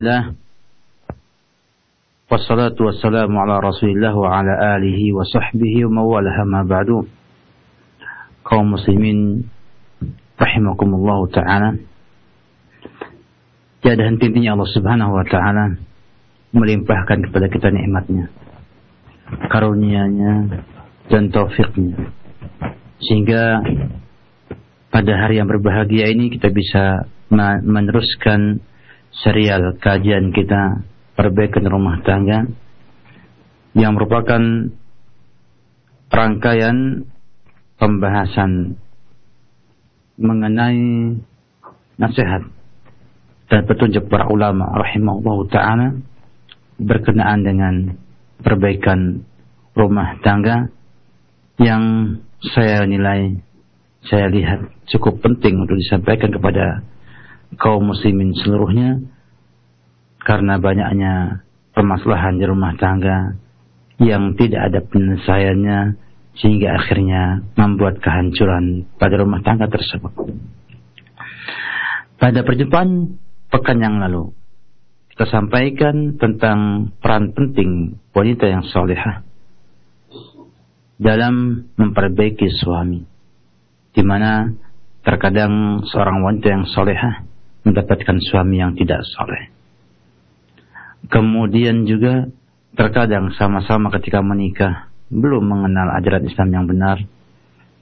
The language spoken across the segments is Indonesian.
Alhamdulillah wassalatu wassalamu ala rasulillah wa ala alihi wa sahbihi wa mawalaha ma ba'du. Kaum muslimin rahimakumullahu ta'ala. Tiada henti-hentinya Allah subhanahu wa ta'ala melimpahkan kepada kita nikmatnya karunianya dan taufiknya sehingga pada hari yang berbahagia ini kita bisa meneruskan serial kajian kita perbaikan rumah tangga yang merupakan rangkaian pembahasan mengenai nasihat dan petunjuk para ulama rahimahullah taala berkenaan dengan perbaikan rumah tangga yang saya nilai saya lihat cukup penting untuk disampaikan kepada kaum muslimin seluruhnya karena banyaknya permasalahan di rumah tangga yang tidak ada penyelesaiannya sehingga akhirnya membuat kehancuran pada rumah tangga tersebut. Pada perjumpaan pekan yang lalu kita sampaikan tentang peran penting wanita yang solehah dalam memperbaiki suami, di mana terkadang seorang wanita yang solehah mendapatkan suami yang tidak soleh. Kemudian juga terkadang sama-sama ketika menikah belum mengenal ajaran Islam yang benar.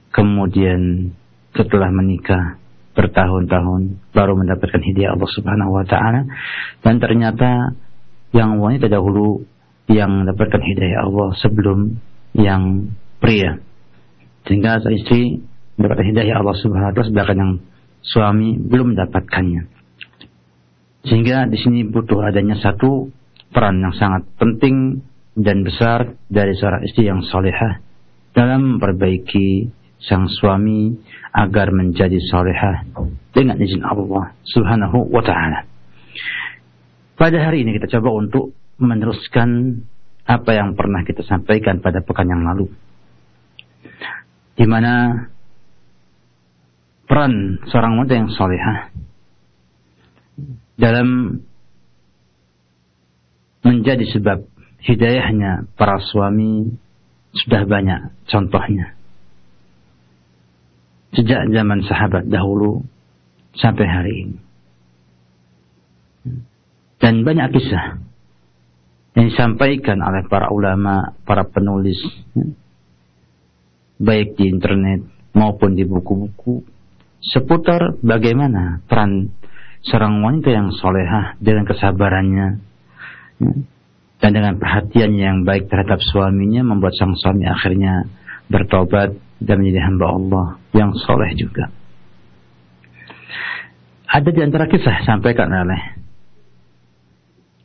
Kemudian setelah menikah bertahun-tahun baru mendapatkan hidayah Allah Subhanahu wa taala dan ternyata yang wanita dahulu yang mendapatkan hidayah Allah sebelum yang pria. Sehingga istri mendapatkan hidayah Allah Subhanahu wa taala sedangkan yang suami belum mendapatkannya. Sehingga di sini butuh adanya satu peran yang sangat penting dan besar dari seorang istri yang solehah dalam memperbaiki sang suami agar menjadi solehah dengan izin Allah Subhanahu wa taala. Pada hari ini kita coba untuk meneruskan apa yang pernah kita sampaikan pada pekan yang lalu. Di mana peran seorang wanita yang solehah dalam menjadi sebab hidayahnya para suami sudah banyak contohnya. Sejak zaman sahabat dahulu sampai hari ini. Dan banyak kisah yang disampaikan oleh para ulama, para penulis, baik di internet maupun di buku-buku seputar bagaimana peran seorang wanita yang solehah dengan kesabarannya ya, dan dengan perhatian yang baik terhadap suaminya membuat sang suami akhirnya bertobat dan menjadi hamba Allah yang soleh juga. Ada di antara kisah sampaikan oleh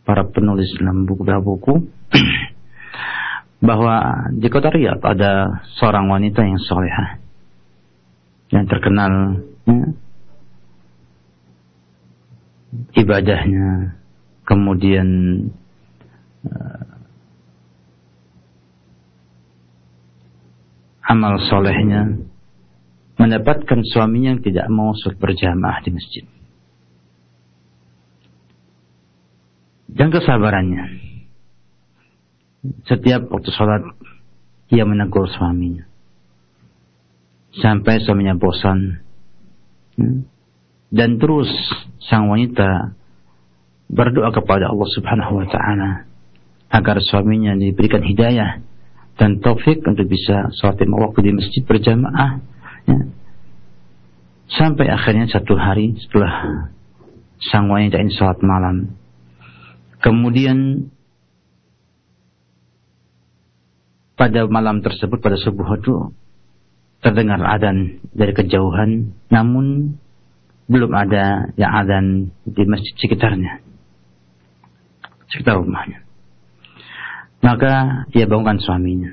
para penulis dalam buku-buku bahwa di kota Riyadh ada seorang wanita yang solehah yang terkenal ya, ibadahnya, kemudian uh, amal solehnya, mendapatkan suaminya yang tidak mau sholat berjamaah di masjid. Dan kesabarannya. Setiap waktu sholat, ia menegur suaminya sampai suaminya bosan. Hmm? Dan terus sang wanita berdoa kepada Allah Subhanahu wa taala agar suaminya diberikan hidayah dan taufik untuk bisa sholat lima waktu di masjid berjamaah. Ya. Sampai akhirnya satu hari setelah sang wanita ini sholat malam. Kemudian pada malam tersebut pada subuh itu terdengar adan dari kejauhan, namun belum ada yang adan di masjid sekitarnya, sekitar rumahnya. Maka ia bangunkan suaminya.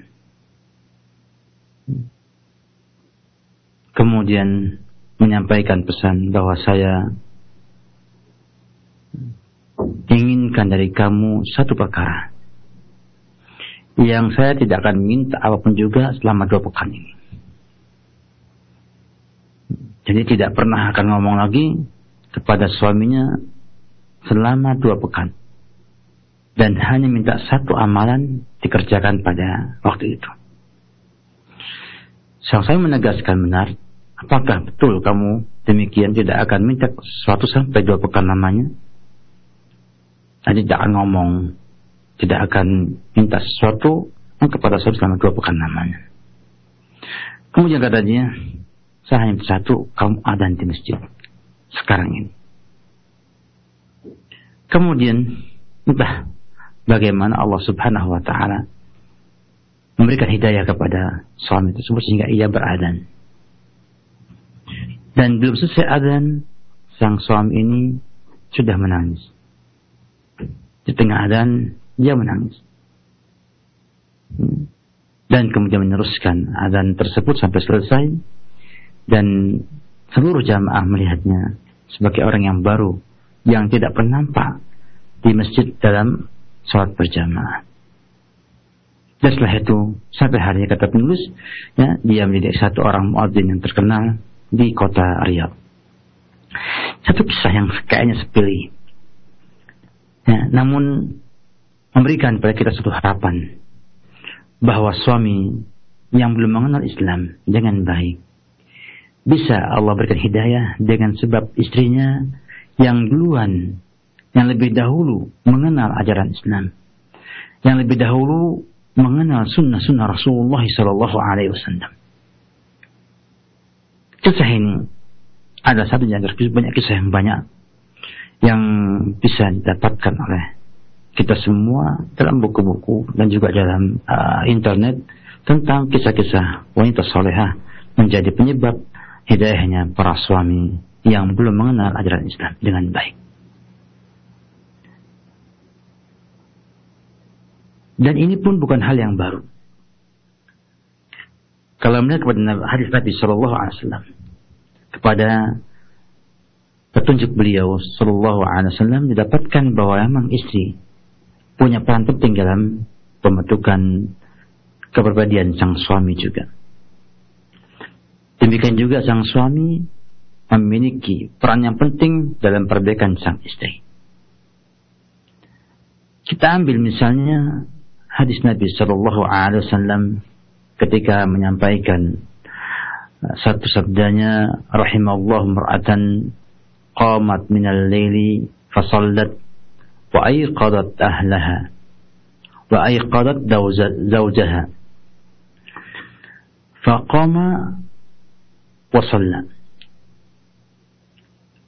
Kemudian menyampaikan pesan bahwa saya inginkan dari kamu satu perkara yang saya tidak akan minta apa pun juga selama dua pekan ini. Jadi tidak pernah akan ngomong lagi kepada suaminya selama dua pekan. Dan hanya minta satu amalan dikerjakan pada waktu itu. Sang saya menegaskan benar, apakah betul kamu demikian tidak akan minta sesuatu sampai dua pekan namanya? Jadi tidak akan ngomong, tidak akan minta sesuatu kepada saya selama dua pekan namanya. Kemudian katanya, saya hanya satu, kamu ada di masjid sekarang ini. Kemudian entah bagaimana Allah Subhanahu wa taala memberikan hidayah kepada suami tersebut sehingga ia beradan. Dan belum selesai adan, sang suami ini sudah menangis. Di tengah adan, dia menangis. Dan kemudian meneruskan adan tersebut sampai selesai. Dan seluruh jamaah melihatnya sebagai orang yang baru yang tidak pernah nampak di masjid dalam sholat berjamaah. Dan setelah itu sampai hari kata penulis ya dia menjadi satu orang muadzin yang terkenal di kota Riyadh. Satu kisah yang kayaknya sepele. Ya, namun memberikan pada kita satu harapan bahwa suami yang belum mengenal Islam dengan baik bisa Allah berikan hidayah dengan sebab istrinya yang duluan, yang lebih dahulu mengenal ajaran Islam, yang lebih dahulu mengenal sunnah-sunnah Rasulullah Sallallahu Alaihi Wasallam. Kisah ini ada satu yang banyak kisah yang banyak yang bisa didapatkan oleh kita semua dalam buku-buku dan juga dalam uh, internet tentang kisah-kisah wanita solehah menjadi penyebab hidayahnya para suami yang belum mengenal ajaran Islam dengan baik. Dan ini pun bukan hal yang baru. Kalau melihat kepada hadis Nabi Shallallahu Alaihi Wasallam kepada petunjuk beliau Shallallahu Alaihi Wasallam didapatkan bahwa memang istri punya peran penting dalam pembentukan kepribadian sang suami juga. Demikian juga sang suami memiliki peran yang penting dalam perbaikan sang istri. Kita ambil misalnya hadis Nabi Shallallahu Alaihi Wasallam ketika menyampaikan uh, satu sabdanya rahimallahu mar'atan qamat minal laili fasallat wa ayqadat ahlaha wa ayqadat zawjaha faqama وصلى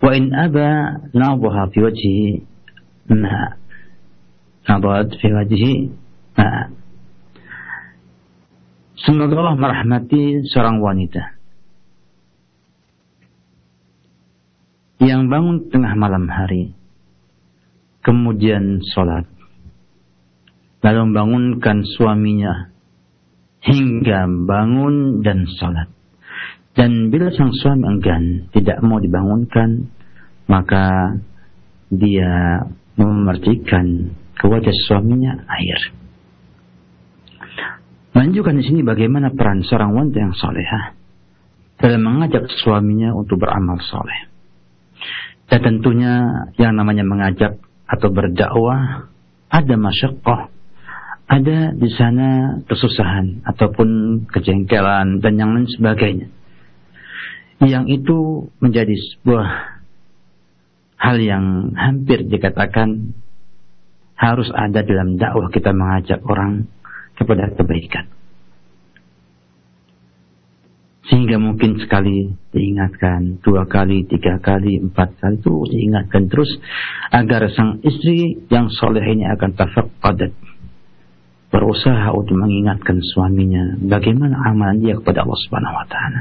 وإن أبى ناضها في وجهه ماء نضت في وجهه ماء Semoga Allah merahmati seorang wanita yang bangun tengah malam hari, kemudian sholat, lalu membangunkan suaminya hingga bangun dan sholat. Dan bila sang suami enggan tidak mau dibangunkan, maka dia memercikan ke wajah suaminya air. Menunjukkan di sini bagaimana peran seorang wanita yang solehah dalam mengajak suaminya untuk beramal soleh. Dan tentunya yang namanya mengajak atau berdakwah ada masyakoh, ada di sana kesusahan ataupun kejengkelan dan yang lain sebagainya yang itu menjadi sebuah hal yang hampir dikatakan harus ada dalam dakwah kita mengajak orang kepada kebaikan. Sehingga mungkin sekali diingatkan, dua kali, tiga kali, empat kali itu diingatkan terus agar sang istri yang soleh ini akan padat berusaha untuk mengingatkan suaminya bagaimana amalan dia kepada Allah Subhanahu wa taala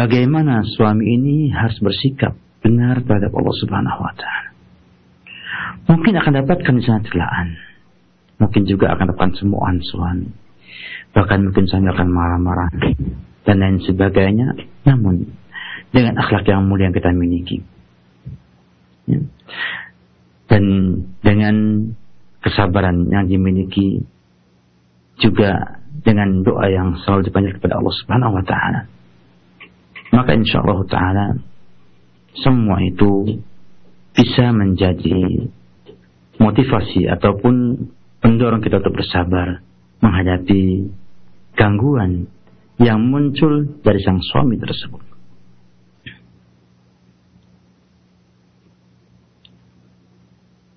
bagaimana suami ini harus bersikap benar terhadap Allah Subhanahu wa taala. Mungkin akan dapatkan di sana celaan. Mungkin juga akan dapatkan semuaan suami. Bahkan mungkin suami akan marah-marah dan lain sebagainya. Namun dengan akhlak yang mulia yang kita miliki. Ya. Dan dengan kesabaran yang dimiliki juga dengan doa yang selalu dipanjat kepada Allah Subhanahu wa taala maka insya Allah Ta'ala semua itu bisa menjadi motivasi ataupun pendorong kita untuk bersabar menghadapi gangguan yang muncul dari sang suami tersebut.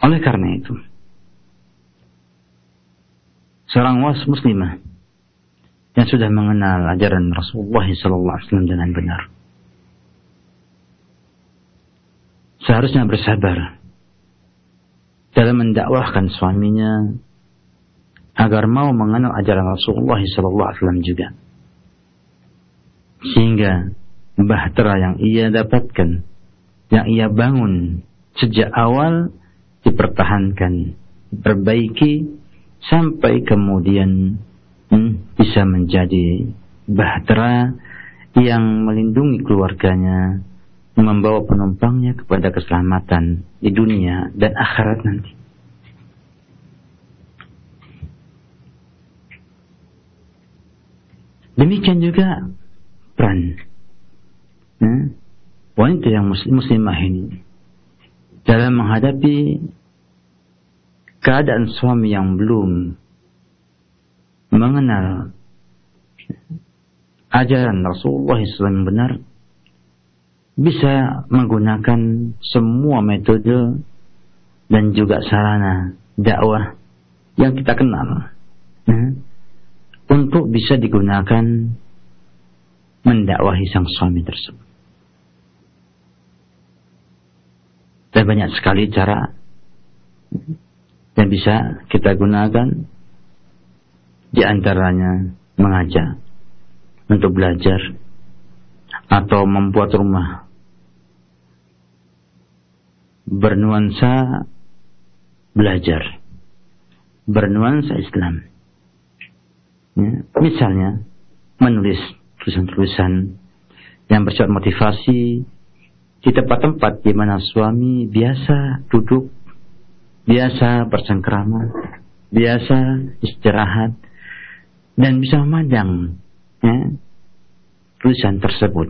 Oleh karena itu, seorang was muslimah yang sudah mengenal ajaran Rasulullah SAW dengan benar, seharusnya bersabar dalam mendakwahkan suaminya agar mau mengenal ajaran Rasulullah SAW juga, sehingga bahtera yang ia dapatkan, yang ia bangun sejak awal dipertahankan, diperbaiki sampai kemudian hmm, bisa menjadi bahtera yang melindungi keluarganya, membawa penumpangnya kepada keselamatan di dunia dan akhirat nanti. Demikian juga peran ya, wanita yang muslim, muslimah ini dalam menghadapi keadaan suami yang belum mengenal ajaran Rasulullah SAW yang benar bisa menggunakan semua metode dan juga sarana dakwah yang kita kenal ya, untuk bisa digunakan mendakwahi sang suami tersebut. Dan banyak sekali cara yang bisa kita gunakan di antaranya mengajak untuk belajar atau membuat rumah. Bernuansa belajar. Bernuansa Islam. Ya, misalnya menulis tulisan-tulisan yang bersifat motivasi di tempat-tempat di mana suami biasa duduk, biasa bersengkrama, biasa istirahat, dan bisa memandang ya, tulisan tersebut.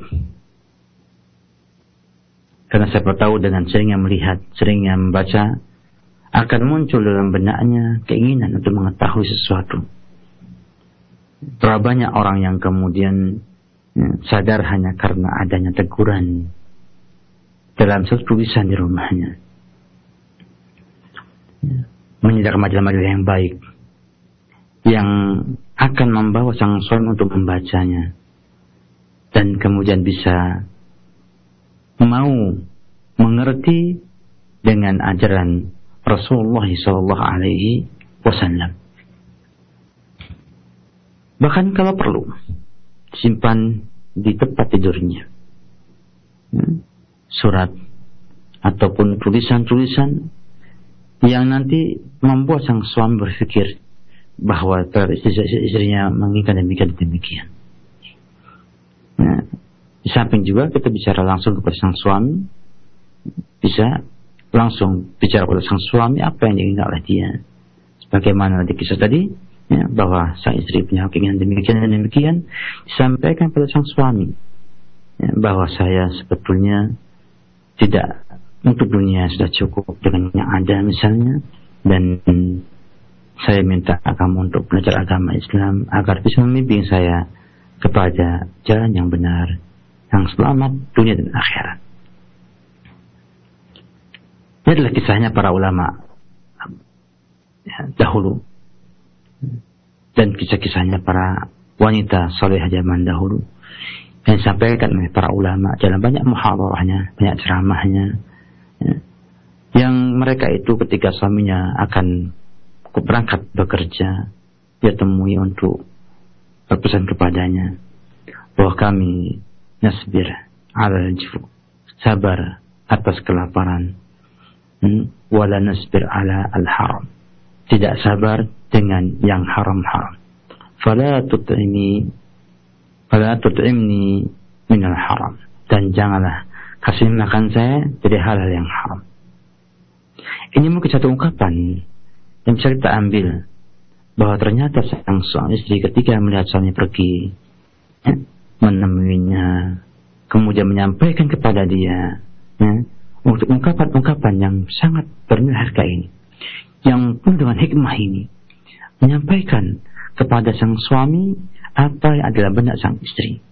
Karena siapa tahu dengan seringnya melihat, seringnya membaca, akan muncul dalam benaknya keinginan untuk mengetahui sesuatu. Terlalu banyak orang yang kemudian ya, sadar hanya karena adanya teguran dalam satu tulisan di rumahnya. Menyedak majalah-majalah yang baik. Yang akan membawa sang suami untuk membacanya. Dan kemudian bisa mau mengerti dengan ajaran Rasulullah Sallallahu Alaihi Wasallam. Bahkan kalau perlu, simpan di tempat tidurnya. Hmm? surat ataupun tulisan-tulisan yang nanti membuat sang suami berpikir bahwa istrinya menginginkan demikian demikian. Nah, di samping juga kita bicara langsung kepada sang suami, bisa langsung bicara kepada sang suami apa yang diinginkan oleh dia. Sebagaimana di kisah tadi, ya, bahwa sang istri punya keinginan demikian dan demikian, disampaikan pada sang suami ya, bahwa saya sebetulnya tidak untuk dunia sudah cukup dengan yang ada misalnya dan saya minta kamu untuk belajar agama Islam agar bisa membimbing saya kepada jalan yang benar yang selamat dunia dan akhirat. Ini adalah kisahnya para ulama ya, dahulu dan kisah-kisahnya para wanita soleh zaman dahulu yang disampaikan oleh para ulama dalam banyak muhawarahnya, banyak ceramahnya. Ya. Yang mereka itu ketika suaminya akan berangkat bekerja, dia temui untuk berpesan kepadanya. Bahwa kami nasbir ala jifu sabar atas kelaparan. Hmm, wala nasbir ala al haram tidak sabar dengan yang haram-haram. Fala tut'imi Fala tut'imni minal haram. Dan janganlah kasih makan saya dari hal-hal yang haram. Ini mungkin satu ungkapan yang bisa kita ambil bahwa ternyata sang suami istri ketika melihat suami pergi ya, menemuinya. Kemudian menyampaikan kepada dia ya, untuk ungkapan-ungkapan yang sangat bernilai harga ini, yang penuh dengan hikmah ini, menyampaikan kepada sang suami apa yang adalah benak sang istri.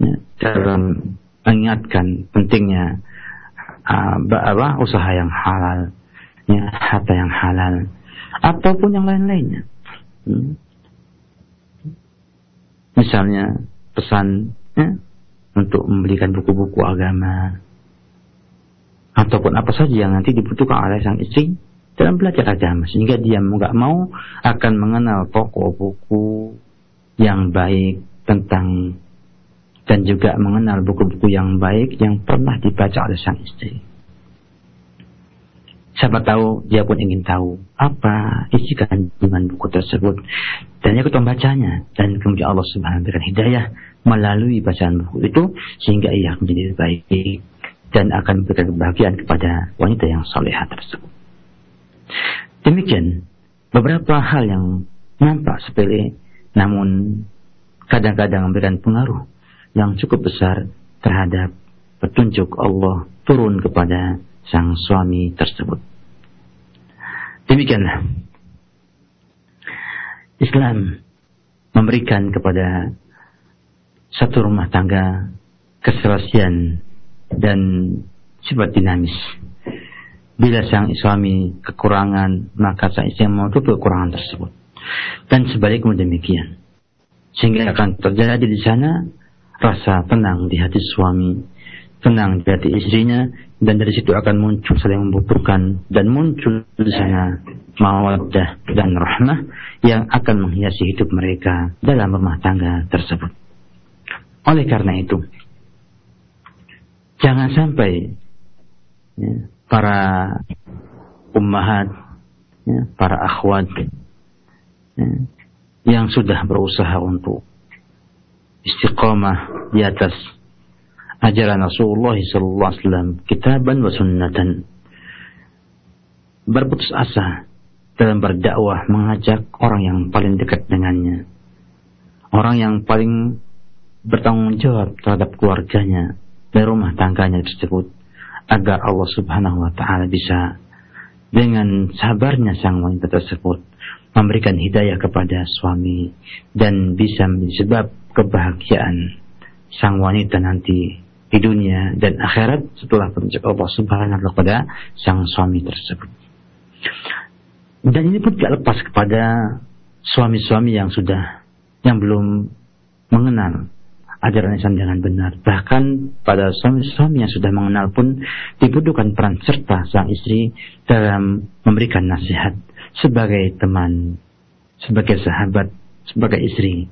Ya, dalam mengingatkan pentingnya uh, usaha yang halal, ya, harta yang halal, ataupun yang lain-lainnya. Hmm. Misalnya pesan ya, untuk membelikan buku-buku agama, ataupun apa saja yang nanti dibutuhkan oleh sang istri dalam belajar agama sehingga dia nggak mau akan mengenal toko buku yang baik tentang dan juga mengenal buku-buku yang baik yang pernah dibaca oleh sang istri. Siapa tahu dia pun ingin tahu apa isi kandungan buku tersebut dan ikut membacanya dan kemudian Allah Subhanahu wa hidayah melalui bacaan buku itu sehingga ia menjadi baik dan akan memberikan kebahagiaan kepada wanita yang soleha tersebut. Demikian beberapa hal yang nampak sepele namun kadang-kadang memberikan pengaruh yang cukup besar terhadap petunjuk Allah turun kepada sang suami tersebut. Demikianlah Islam memberikan kepada satu rumah tangga keserasian dan sifat dinamis. Bila sang suami kekurangan, maka sang istri menutupi kekurangan tersebut. Dan sebaliknya demikian. Sehingga akan terjadi di sana rasa tenang di hati suami, tenang di hati istrinya, dan dari situ akan muncul saling membutuhkan dan muncul di sana mawaddah dan rahmah yang akan menghiasi hidup mereka dalam rumah tangga tersebut. Oleh karena itu, Jangan sampai ya, para ummahat, ya, para akhwat ya, yang sudah berusaha untuk istiqamah di atas ajaran Rasulullah SAW, kitaban wa sunnatan, berputus asa dalam berdakwah mengajak orang yang paling dekat dengannya, orang yang paling bertanggung jawab terhadap keluarganya, dari rumah tangganya tersebut agar Allah Subhanahu wa taala bisa dengan sabarnya sang wanita tersebut memberikan hidayah kepada suami dan bisa menjadi kebahagiaan sang wanita nanti di dunia dan akhirat setelah petunjuk Allah Subhanahu kepada sang suami tersebut. Dan ini pun tidak lepas kepada suami-suami yang sudah yang belum mengenal ajaran Islam dengan benar. Bahkan pada suami-suami yang sudah mengenal pun dibutuhkan peran serta sang istri dalam memberikan nasihat sebagai teman, sebagai sahabat, sebagai istri,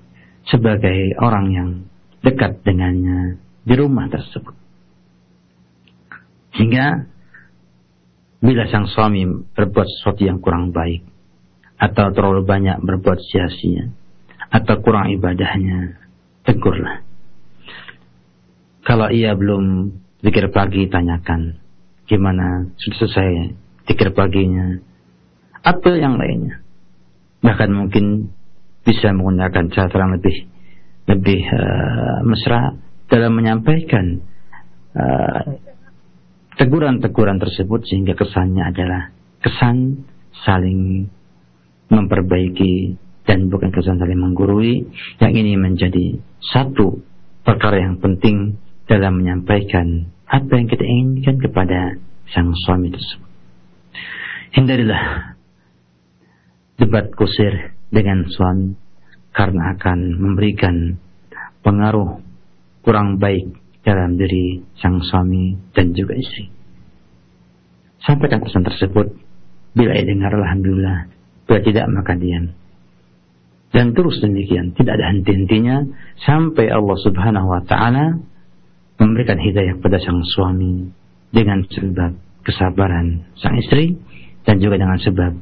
sebagai orang yang dekat dengannya di rumah tersebut. Hingga bila sang suami berbuat sesuatu yang kurang baik atau terlalu banyak berbuat sia-sia atau kurang ibadahnya, tegurlah kalau ia belum zikir pagi, tanyakan gimana sudah selesai zikir paginya atau yang lainnya. Bahkan mungkin bisa menggunakan cara yang lebih lebih uh, mesra dalam menyampaikan teguran-teguran uh, tersebut sehingga kesannya adalah kesan saling memperbaiki dan bukan kesan saling menggurui yang ini menjadi satu perkara yang penting dalam menyampaikan apa yang kita inginkan kepada sang suami tersebut. Hindarilah debat kusir dengan suami karena akan memberikan pengaruh kurang baik dalam diri sang suami dan juga istri. Sampaikan pesan tersebut bila ia dengar alhamdulillah, bila tidak maka diam. Dan terus demikian, tidak ada henti-hentinya sampai Allah Subhanahu wa taala memberikan hidayah kepada sang suami dengan sebab kesabaran sang istri dan juga dengan sebab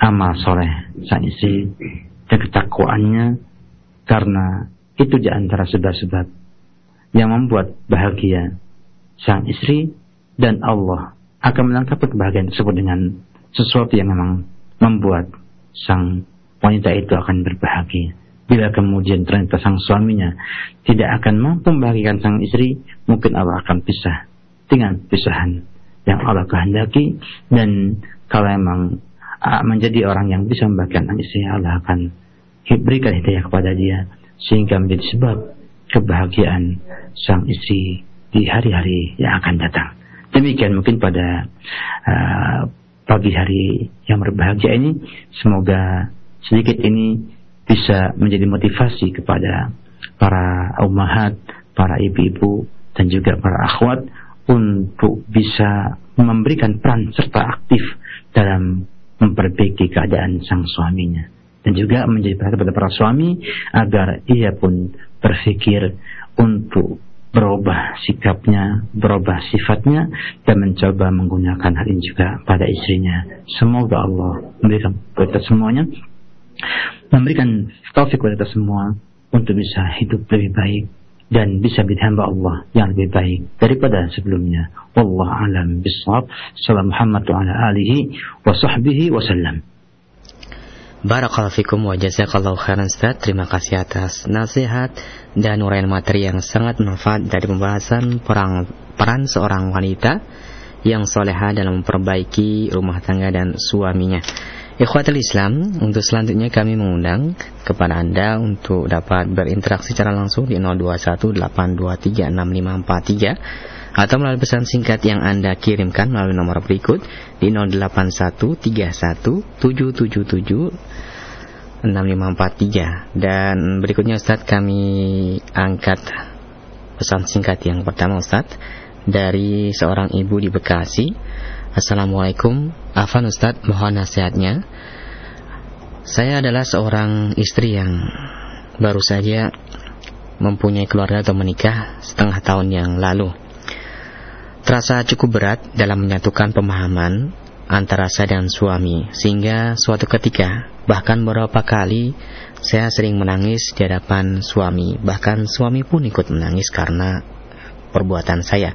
amal soleh sang istri dan ketakwaannya karena itu di antara sebab-sebab yang membuat bahagia sang istri dan Allah akan melengkapi kebahagiaan tersebut dengan sesuatu yang memang membuat sang wanita itu akan berbahagia. Bila kemudian ternyata sang suaminya tidak akan mampu membahagiakan sang istri, mungkin Allah akan pisah dengan pisahan yang Allah kehendaki dan kalau memang uh, menjadi orang yang bisa membagikan istri Allah akan berikan hidayah kepada dia sehingga menjadi sebab kebahagiaan sang istri di hari-hari yang akan datang. Demikian mungkin pada uh, pagi hari yang berbahagia ini semoga sedikit ini bisa menjadi motivasi kepada para ummahat, para ibu-ibu dan juga para akhwat untuk bisa memberikan peran serta aktif dalam memperbaiki keadaan sang suaminya dan juga menjadi perhatian pada para suami agar ia pun berpikir untuk berubah sikapnya, berubah sifatnya dan mencoba menggunakan hal ini juga pada istrinya. Semoga Allah memberikan kepada semuanya memberikan taufik kepada kita semua untuk bisa hidup lebih baik dan bisa menjadi Allah yang lebih baik daripada sebelumnya. Wallahu alam bisawab. Salam Muhammad wa. Barakallahu fikum wa jazakallahu khairan Ustaz. Terima kasih atas nasihat dan uraian materi yang sangat bermanfaat dari pembahasan perang, peran seorang wanita yang soleha dalam memperbaiki rumah tangga dan suaminya. Ikhwatul Islam, untuk selanjutnya kami mengundang kepada Anda untuk dapat berinteraksi secara langsung di 0218236543 atau melalui pesan singkat yang Anda kirimkan melalui nomor berikut di 081317776543 dan berikutnya Ustadz kami angkat pesan singkat yang pertama Ustadz dari seorang ibu di Bekasi Assalamualaikum. Afan Ustadz mohon nasihatnya. Saya adalah seorang istri yang baru saja mempunyai keluarga atau menikah setengah tahun yang lalu. Terasa cukup berat dalam menyatukan pemahaman antara saya dan suami Sehingga suatu ketika bahkan beberapa kali saya sering menangis di hadapan suami. Bahkan suami pun ikut menangis karena perbuatan saya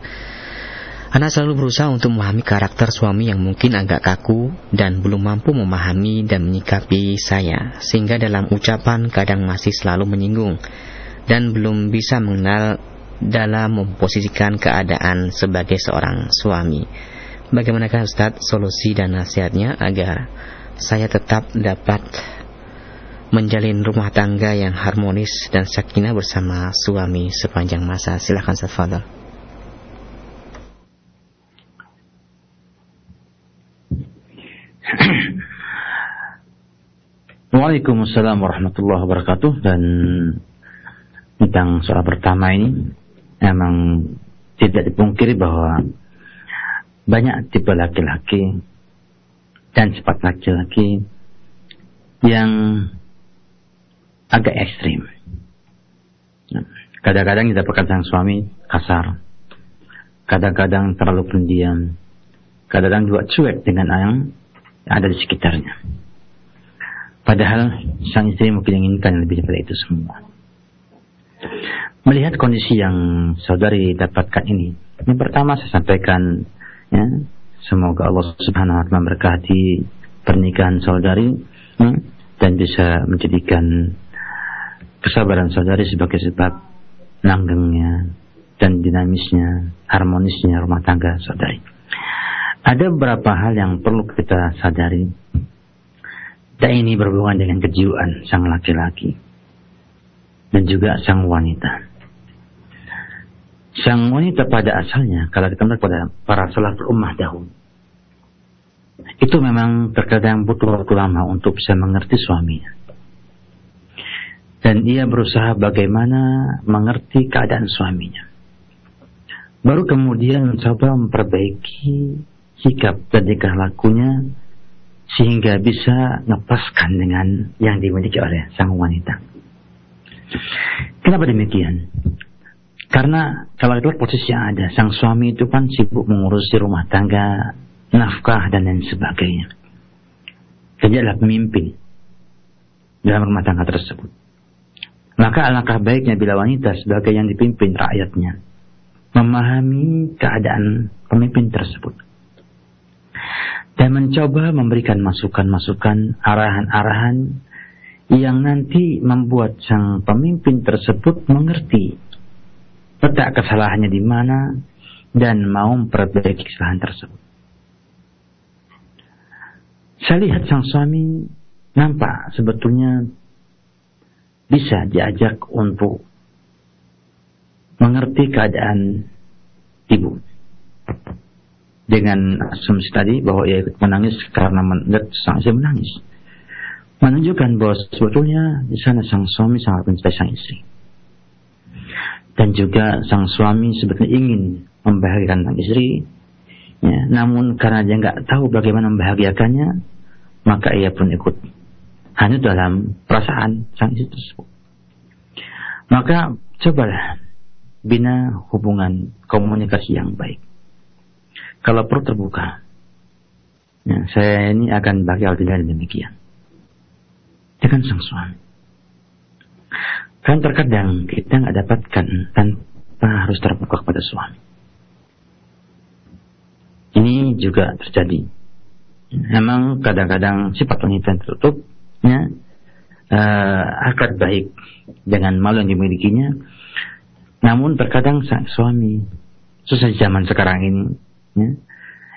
Anak selalu berusaha untuk memahami karakter suami yang mungkin agak kaku dan belum mampu memahami dan menyikapi saya, sehingga dalam ucapan kadang masih selalu menyinggung dan belum bisa mengenal dalam memposisikan keadaan sebagai seorang suami. Bagaimanakah Ustadz solusi dan nasihatnya agar saya tetap dapat menjalin rumah tangga yang harmonis dan sakinah bersama suami sepanjang masa? Silahkan Ustadz Waalaikumsalam warahmatullahi wabarakatuh dan tentang soal pertama ini memang tidak dipungkiri bahwa banyak tipe laki-laki dan sifat laki-laki yang agak ekstrim. Kadang-kadang kita sang suami kasar, kadang-kadang terlalu pendiam, kadang-kadang juga cuek dengan yang ada di sekitarnya. Padahal sang istri mungkin inginkan lebih daripada itu semua. Melihat kondisi yang saudari dapatkan ini, yang pertama saya sampaikan, ya, semoga Allah Subhanahu Wa Taala memberkati pernikahan saudari ya, dan bisa menjadikan kesabaran saudari sebagai sebab langgengnya dan dinamisnya, harmonisnya rumah tangga saudari. Ada beberapa hal yang perlu kita sadari dan ini berhubungan dengan kejiwaan sang laki-laki dan juga sang wanita. Sang wanita pada asalnya, kalau kita melihat pada para salaful ummah dahulu, itu memang terkadang butuh waktu lama untuk bisa mengerti suaminya. Dan ia berusaha bagaimana mengerti keadaan suaminya. Baru kemudian mencoba memperbaiki sikap dan tingkah lakunya sehingga bisa ngepaskan dengan yang dimiliki oleh sang wanita. Kenapa demikian? Karena kalau itu posisi yang ada, sang suami itu kan sibuk mengurusi rumah tangga, nafkah dan lain sebagainya. Dia adalah pemimpin dalam rumah tangga tersebut. Maka alangkah baiknya bila wanita sebagai yang dipimpin rakyatnya memahami keadaan pemimpin tersebut dan mencoba memberikan masukan-masukan, arahan-arahan yang nanti membuat sang pemimpin tersebut mengerti letak kesalahannya di mana dan mau memperbaiki kesalahan tersebut. Saya lihat sang suami nampak sebetulnya bisa diajak untuk mengerti keadaan ibu dengan asumsi tadi bahwa ia ikut menangis karena melihat sang istri menangis. Menunjukkan bahwa sebetulnya di sana sang suami sangat mencintai sang istri. Dan juga sang suami sebetulnya ingin membahagiakan sang istri ya, namun karena dia nggak tahu bagaimana membahagiakannya maka ia pun ikut. Hanya dalam perasaan sang istri tersebut. Maka cobalah bina hubungan komunikasi yang baik kalau perlu terbuka ya, saya ini akan bagi hal tidak demikian dengan sang suami kan terkadang kita nggak dapatkan tanpa harus terbuka kepada suami ini juga terjadi. Memang kadang-kadang sifat wanita yang tertutup ya, uh, akad baik dengan malu yang dimilikinya. Namun terkadang sang suami, susah zaman sekarang ini, ya,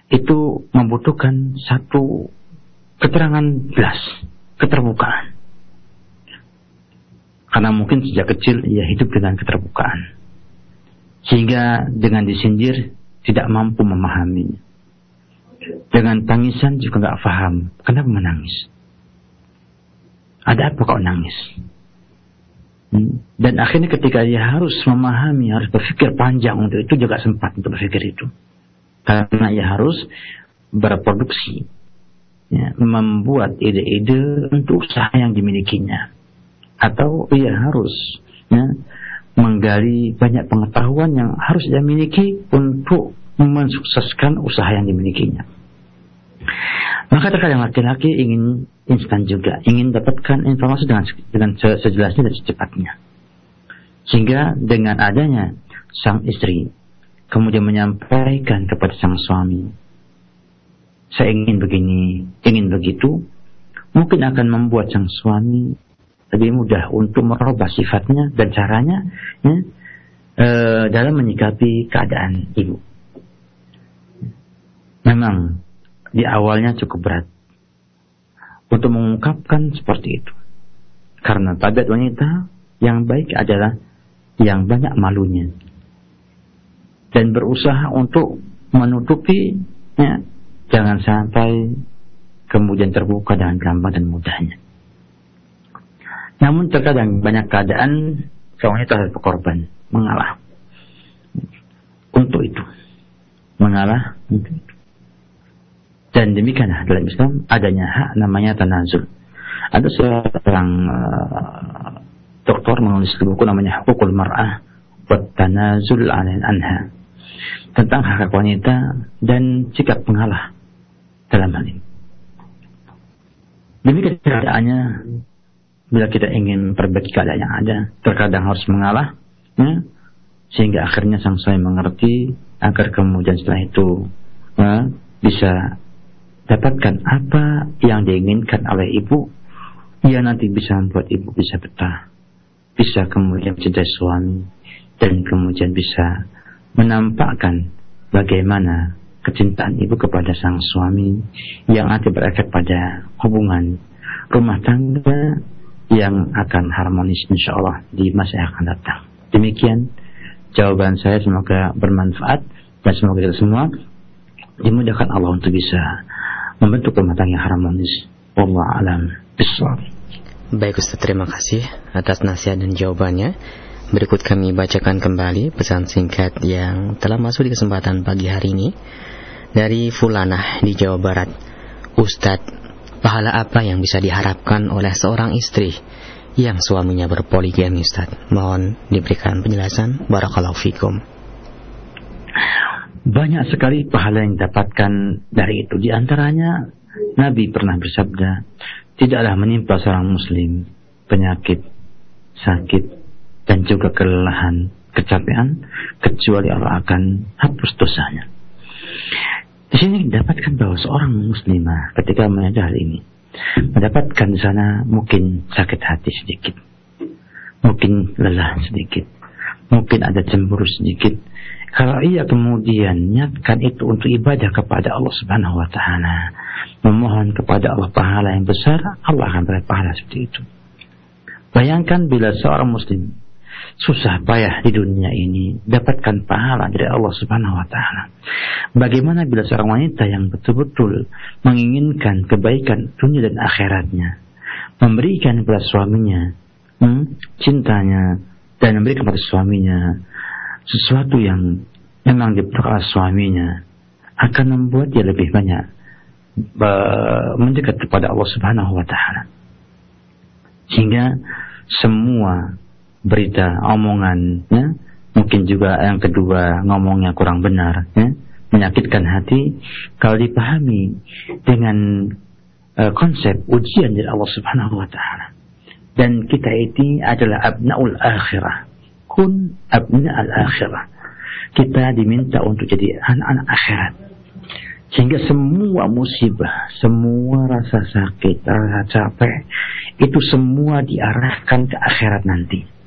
itu membutuhkan satu keterangan jelas, keterbukaan. Karena mungkin sejak kecil ia hidup dengan keterbukaan. Sehingga dengan disindir tidak mampu memahaminya dengan tangisan juga nggak paham kenapa menangis. Ada apa kau nangis? Hmm. Dan akhirnya ketika dia harus memahami, harus berpikir panjang untuk itu juga sempat untuk berpikir itu. Karena ia harus berproduksi, ya, membuat ide-ide untuk usaha yang dimilikinya. Atau ia harus ya, menggali banyak pengetahuan yang harus dia miliki untuk mensukseskan usaha yang dimilikinya. Maka terkadang laki-laki ingin instan juga, ingin dapatkan informasi dengan dengan sejelasnya dan secepatnya. Sehingga dengan adanya sang istri kemudian menyampaikan kepada sang suami, saya ingin begini, ingin begitu, mungkin akan membuat sang suami lebih mudah untuk merubah sifatnya dan caranya ya, e, dalam menyikapi keadaan ibu. Memang di awalnya cukup berat untuk mengungkapkan seperti itu. Karena tabiat wanita yang baik adalah yang banyak malunya dan berusaha untuk menutupi ya, jangan sampai kemudian terbuka dengan gampang dan mudahnya. Namun terkadang banyak keadaan seorang wanita harus berkorban, mengalah untuk itu, mengalah untuk itu. Dan demikianlah dalam Islam adanya hak namanya tanazul. Ada seorang uh, doktor menulis buku namanya Hukukul Mar'ah buat tanazul anha tentang hak, hak wanita dan sikap pengalah dalam hal ini. Demikian keadaannya bila kita ingin perbaiki keadaan yang ada, terkadang harus mengalah, ya, sehingga akhirnya sang suami mengerti agar kemudian setelah itu ya, bisa dapatkan apa yang diinginkan oleh ibu, ia nanti bisa membuat ibu bisa betah, bisa kemudian mencintai suami, dan kemudian bisa menampakkan bagaimana kecintaan ibu kepada sang suami yang nanti berefek pada hubungan rumah tangga yang akan harmonis insya Allah di masa yang akan datang. Demikian jawaban saya semoga bermanfaat dan semoga kita semua dimudahkan Allah untuk bisa membentuk rumah tangga yang harmonis. Wallah alam bisawab. Baik Ustaz, terima kasih atas nasihat dan jawabannya. Berikut kami bacakan kembali pesan singkat yang telah masuk di kesempatan pagi hari ini dari Fulanah di Jawa Barat. Ustadz, pahala apa yang bisa diharapkan oleh seorang istri yang suaminya berpoligami Ustadz? Mohon diberikan penjelasan. Barakallahu fikum. Banyak sekali pahala yang didapatkan dari itu. Di antaranya Nabi pernah bersabda, tidaklah menimpa seorang muslim penyakit, sakit, dan juga kelelahan, kecapean, kecuali Allah akan hapus dosanya. Di sini didapatkan bahwa seorang muslimah ketika mengajar hal ini mendapatkan di sana mungkin sakit hati sedikit, mungkin lelah sedikit, mungkin ada cemburu sedikit, Kalau ia kemudian niatkan itu untuk ibadah kepada Allah Subhanahu wa taala, memohon kepada Allah pahala yang besar, Allah akan beri pahala seperti itu. Bayangkan bila seorang muslim susah payah di dunia ini dapatkan pahala dari Allah Subhanahu wa taala. Bagaimana bila seorang wanita yang betul-betul menginginkan kebaikan dunia dan akhiratnya, memberikan kepada suaminya hmm, cintanya dan memberikan kepada suaminya sesuatu yang memang diperlukan suaminya akan membuat dia lebih banyak mendekat kepada Allah Subhanahu wa taala. Sehingga semua berita omongan ya, mungkin juga yang kedua ngomongnya kurang benar ya, menyakitkan hati kalau dipahami dengan uh, konsep ujian dari Allah Subhanahu wa taala. Dan kita ini adalah abnaul akhirah kun abna al-akhirah. Kita diminta untuk jadi anak-anak akhirat. Sehingga semua musibah, semua rasa sakit, rasa capek, itu semua diarahkan ke akhirat nanti.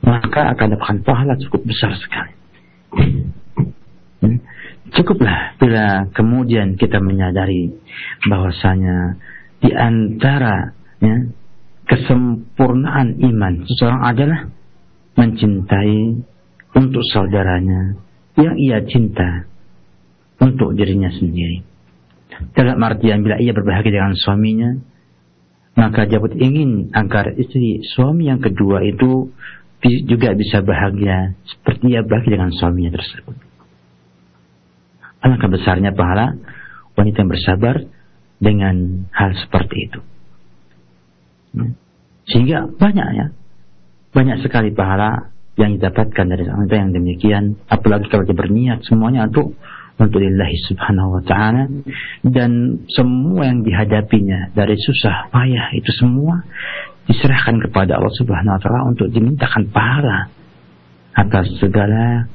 Maka akan dapatkan pahala cukup besar sekali. Cukuplah bila kemudian kita menyadari bahwasanya di antara ya, kesempurnaan iman seseorang adalah mencintai untuk saudaranya yang ia cinta untuk dirinya sendiri. Dalam artian bila ia berbahagia dengan suaminya, maka pun ingin agar istri suami yang kedua itu juga bisa bahagia seperti ia bahagia dengan suaminya tersebut. Alangkah besarnya pahala wanita yang bersabar dengan hal seperti itu. Sehingga banyak ya banyak sekali pahala yang didapatkan dari wanita yang demikian apalagi kalau dia berniat semuanya untuk untuk lillahi subhanahu wa ta'ala dan semua yang dihadapinya dari susah payah itu semua diserahkan kepada Allah subhanahu wa ta'ala untuk dimintakan pahala atas segala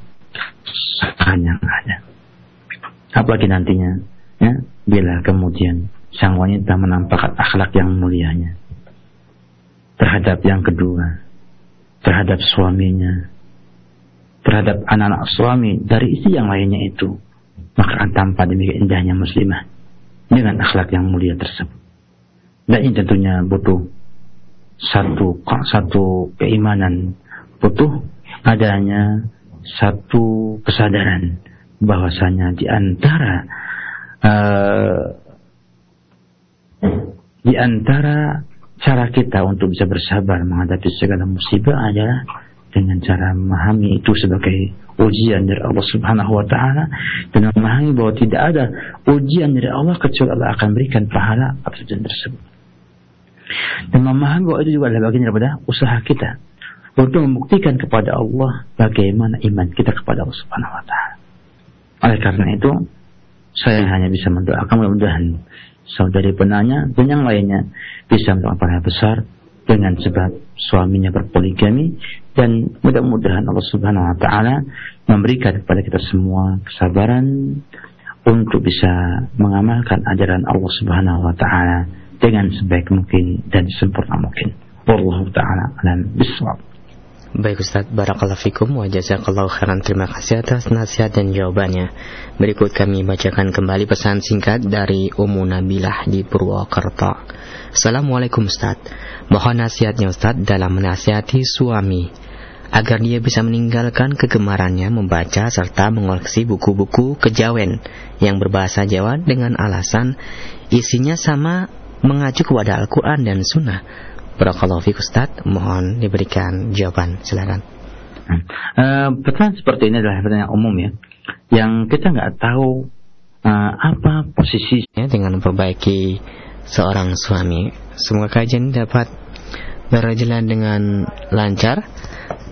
kesalahan yang ada apalagi nantinya ya, bila kemudian sang wanita menampakkan akhlak yang mulianya terhadap yang kedua terhadap suaminya, terhadap anak-anak suami dari istri yang lainnya itu, maka akan tampak demikian indahnya muslimah dengan akhlak yang mulia tersebut. Dan ini tentunya butuh satu satu keimanan, butuh adanya satu kesadaran bahwasanya di antara uh, di antara cara kita untuk bisa bersabar menghadapi segala musibah adalah dengan cara memahami itu sebagai ujian dari Allah Subhanahu wa taala dan memahami bahwa tidak ada ujian dari Allah kecuali Allah akan berikan pahala atas ujian tersebut. Dan memahami bahwa itu juga adalah bagian daripada usaha kita untuk membuktikan kepada Allah bagaimana iman kita kepada Allah Subhanahu wa taala. Oleh karena itu, saya hanya bisa mendoakan mudah-mudahan saudari penanya dan yang lainnya bisa mendapatkan pahala besar dengan sebab suaminya berpoligami dan mudah-mudahan Allah Subhanahu wa taala memberikan kepada kita semua kesabaran untuk bisa mengamalkan ajaran Allah Subhanahu wa taala dengan sebaik mungkin dan sempurna mungkin. Wallahu taala alam bisawab. Baik Ustaz, Barakallahu Fikum wa Jazakallahu Khairan. Terima kasih atas nasihat dan jawabannya. Berikut kami bacakan kembali pesan singkat dari Ummu Nabilah di Purwokerto. Assalamualaikum Ustaz. Mohon nasihatnya Ustaz dalam menasihati suami. Agar dia bisa meninggalkan kegemarannya membaca serta mengoleksi buku-buku kejawen Yang berbahasa Jawa dengan alasan isinya sama mengacu kepada Al-Quran dan Sunnah Barakallahu fiik Ustaz, mohon diberikan jawaban, silakan. Uh, pertanyaan seperti ini adalah pertanyaan umum ya, yang kita nggak tahu uh, apa posisinya dengan memperbaiki seorang suami. Semoga kajian dapat berjalan dengan lancar.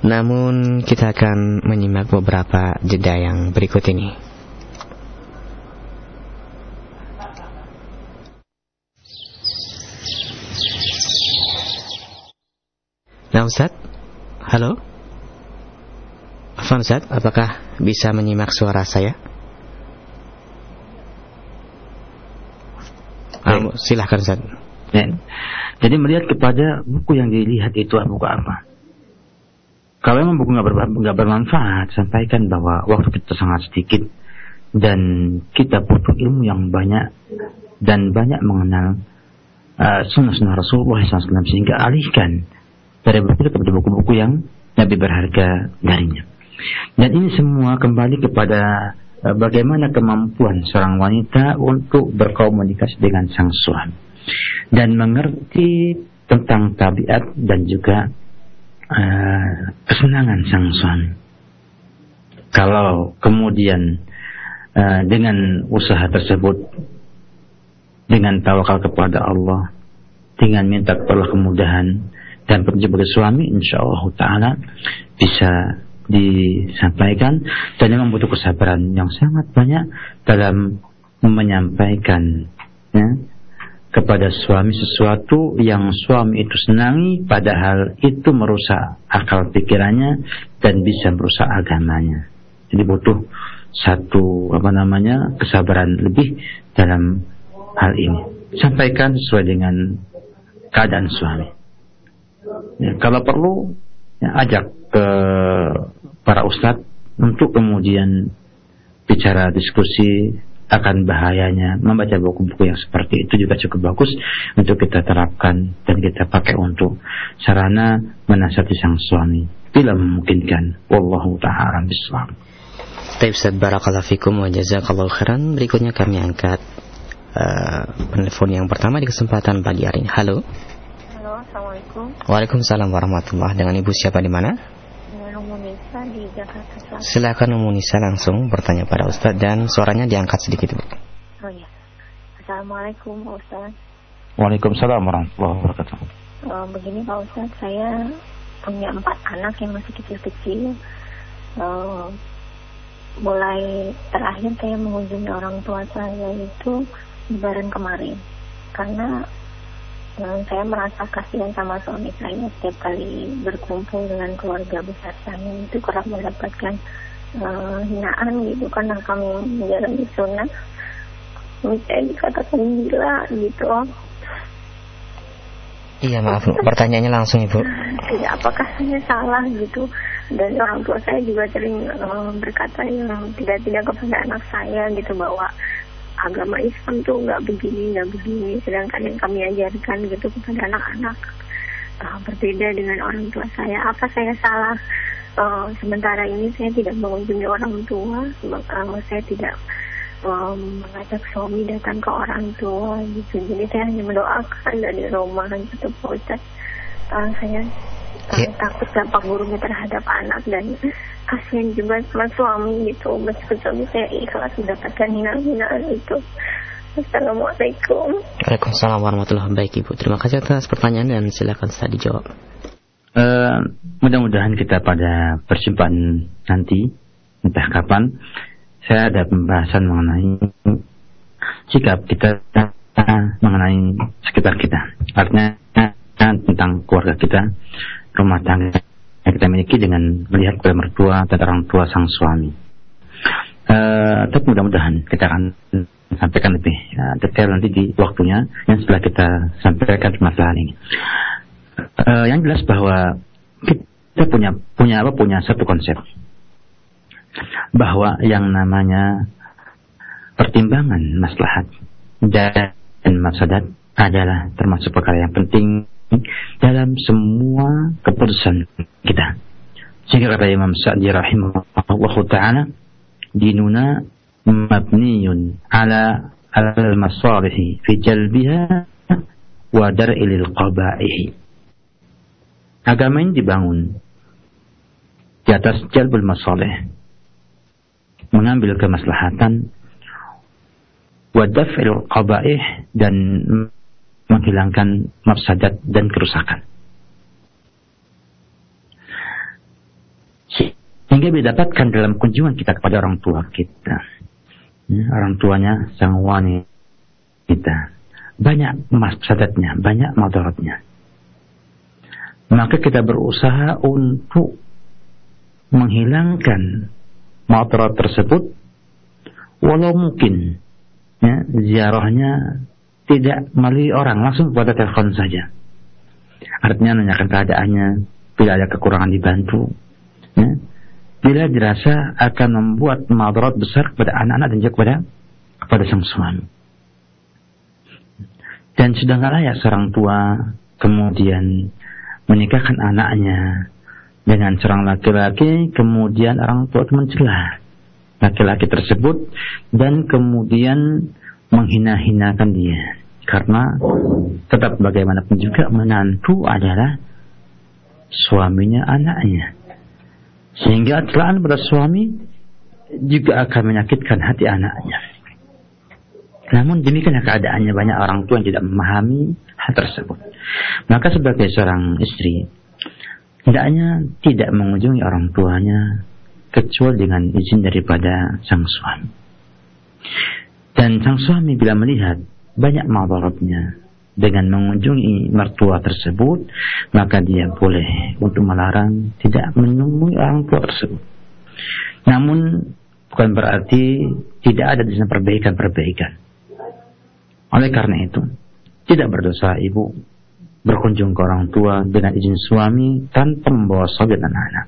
Namun kita akan menyimak beberapa jeda yang berikut ini. Nah Ustaz, halo? Afan Ustaz, apakah bisa menyimak suara saya? Ah, silahkan Ustaz. Ya. Jadi melihat kepada buku yang dilihat itu buku apa? kalau memang buku nggak bermanfaat, sampaikan bahwa waktu kita sangat sedikit dan kita butuh ilmu yang banyak dan banyak mengenal uh, sunnah-sunnah Rasulullah SAW sehingga alihkan dari buku kepada buku-buku yang lebih berharga darinya. Dan ini semua kembali kepada uh, bagaimana kemampuan seorang wanita untuk berkomunikasi dengan sang suami dan mengerti tentang tabiat dan juga uh, kesenangan sang suami. Kalau kemudian uh, dengan usaha tersebut dengan tawakal kepada Allah, dengan minta kepada kemudahan dan sebagai suami, insya Allah Taala bisa disampaikan dan memang butuh kesabaran yang sangat banyak dalam menyampaikan ya, kepada suami sesuatu yang suami itu senangi padahal itu merusak akal pikirannya dan bisa merusak agamanya. Jadi butuh satu apa namanya kesabaran lebih dalam hal ini. Sampaikan sesuai dengan keadaan suami. Ya, kalau perlu ya, ajak ke para ustadz untuk kemudian bicara diskusi akan bahayanya membaca buku-buku yang seperti itu juga cukup bagus untuk kita terapkan dan kita pakai untuk sarana menasihati sang suami bila memungkinkan wallahu taala bisawab. Baik Ustaz Barakallahu Fikum wa Jazakallahu Khairan Berikutnya kami angkat uh, penelpon yang pertama di kesempatan pagi hari ini. Halo. Assalamualaikum. Waalaikumsalam warahmatullahi Dengan Ibu siapa di mana? Dengan Nisa di Jakarta Selatan. Silakan Umu Nisa langsung bertanya pada Ustadz dan suaranya diangkat sedikit, Bu. Oh iya. Assalamualaikum Pak Ustaz. Waalaikumsalam warahmatullahi wabarakatuh. Uh, begini Pak Ustaz, saya punya empat anak yang masih kecil-kecil. Uh, mulai terakhir saya mengunjungi orang tua saya itu lebaran kemarin karena saya merasa kasihan sama suami saya setiap kali berkumpul dengan keluarga besar saya itu kerap mendapatkan uh, hinaan gitu. Karena kami menjalani sunnah saya dikatakan gila gitu. Iya maaf, pertanyaannya langsung Ibu. tidak apakah saya salah gitu? Dan orang tua saya juga sering uh, berkata yang tidak-tidak kepada anak saya gitu bahwa agama Islam tuh nggak begini nggak begini. Sedangkan yang kami ajarkan gitu kepada anak-anak uh, berbeda dengan orang tua saya. Apa saya salah? Uh, sementara ini saya tidak mengunjungi orang tua uh, saya tidak um, mengajak suami datang ke orang tua gitu. Jadi saya hanya mendoakan dari rumah gitu Pak uh, saya uh, Ya. takut dampak buruknya terhadap anak dan kasihan juga sama suami gitu meskipun suami saya ikhlas mendapatkan hinaan-hinaan itu Assalamualaikum Waalaikumsalam warahmatullahi wabarakatuh Ibu. Terima kasih atas pertanyaan dan silakan saya dijawab. Uh, mudah-mudahan kita pada perjumpaan nanti entah kapan saya ada pembahasan mengenai sikap kita mengenai sekitar kita artinya tentang keluarga kita rumah tangga yang kita miliki dengan melihat kepada mertua dan orang tua sang suami. Uh, tapi mudah-mudahan kita akan sampaikan lebih uh, detail nanti di waktunya yang setelah kita sampaikan masalah ini. Uh, yang jelas bahwa kita punya punya apa punya satu konsep. Bahwa yang namanya pertimbangan maslahat dan mafsadat adalah termasuk perkara yang penting dalam semua keputusan kita. Sehingga kata Imam Sa'di rahimahullah ta'ala dinuna mabniyun ala al-masalih fi jalbiha wa dar'il qabaih. Agama ini dibangun di atas jalbul masalih mengambil kemaslahatan wadaf'il qabaih dan menghilangkan mafsadat dan kerusakan. Sehingga didapatkan dalam kunjungan kita kepada orang tua kita. Ya, orang tuanya sang wanita. Banyak mafsadatnya, banyak madaratnya. Maka kita berusaha untuk menghilangkan madarat tersebut walau mungkin ya, ziarahnya tidak melalui orang langsung kepada telepon saja artinya nanyakan keadaannya bila ada kekurangan dibantu ya, bila dirasa akan membuat madarat besar kepada anak-anak dan juga kepada kepada sang suami. Dan sudah nggak layak seorang tua kemudian menikahkan anaknya dengan seorang laki-laki, kemudian orang tua mencela laki-laki tersebut dan kemudian menghina-hinakan dia. Karena tetap bagaimanapun juga menantu adalah suaminya anaknya. Sehingga celaan pada suami juga akan menyakitkan hati anaknya. Namun demikian keadaannya banyak orang tua yang tidak memahami hal tersebut. Maka sebagai seorang istri, hendaknya tidak mengunjungi orang tuanya kecuali dengan izin daripada sang suami. Dan sang suami bila melihat banyak madaratnya dengan mengunjungi mertua tersebut, maka dia boleh untuk melarang tidak menemui orang tua tersebut. Namun bukan berarti tidak ada di sana perbaikan-perbaikan. Oleh karena itu, tidak berdosa ibu berkunjung ke orang tua dengan izin suami tanpa membawa sobat dan anak.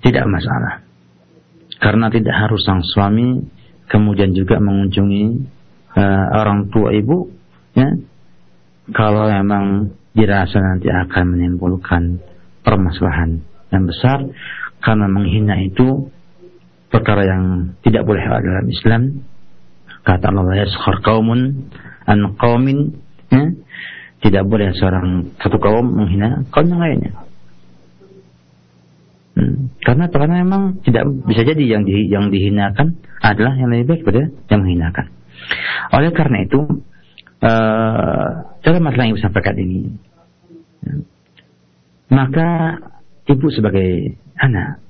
Tidak masalah. Karena tidak harus sang suami kemudian juga mengunjungi uh, orang tua ibu ya. Kalau memang dirasa nanti akan menimbulkan permasalahan yang besar karena menghina itu perkara yang tidak boleh ada dalam Islam. Kata Allah yaskhar qaumun an qaumin ya? tidak boleh seorang satu kaum menghina kaum yang lainnya Karena karena memang tidak bisa jadi yang di, yang dihinakan adalah yang lebih baik pada yang menghinakan. Oleh karena itu, uh, dalam masalah yang disampaikan ini, ya, maka ibu sebagai anak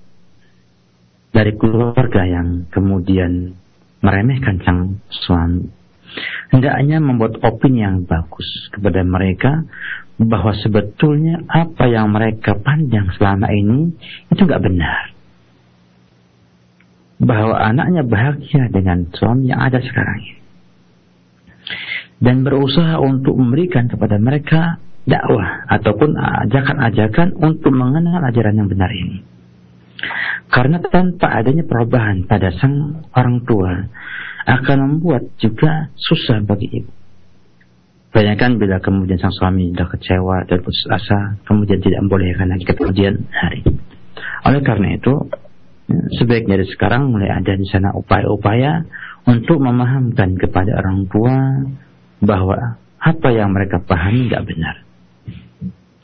dari keluarga yang kemudian meremehkan sang suami, hendaknya membuat opini yang bagus kepada mereka bahwa sebetulnya apa yang mereka pandang selama ini itu nggak benar. Bahwa anaknya bahagia dengan suami yang ada sekarang ini. Dan berusaha untuk memberikan kepada mereka dakwah ataupun ajakan-ajakan untuk mengenal ajaran yang benar ini. Karena tanpa adanya perubahan pada sang orang tua akan membuat juga susah bagi ibu Bayangkan bila kemudian sang suami sudah kecewa dan putus asa, kemudian tidak membolehkan lagi ke kemudian hari. Oleh karena itu, ya, sebaiknya dari sekarang mulai ada di sana upaya-upaya untuk memahamkan kepada orang tua bahwa apa yang mereka pahami tidak benar.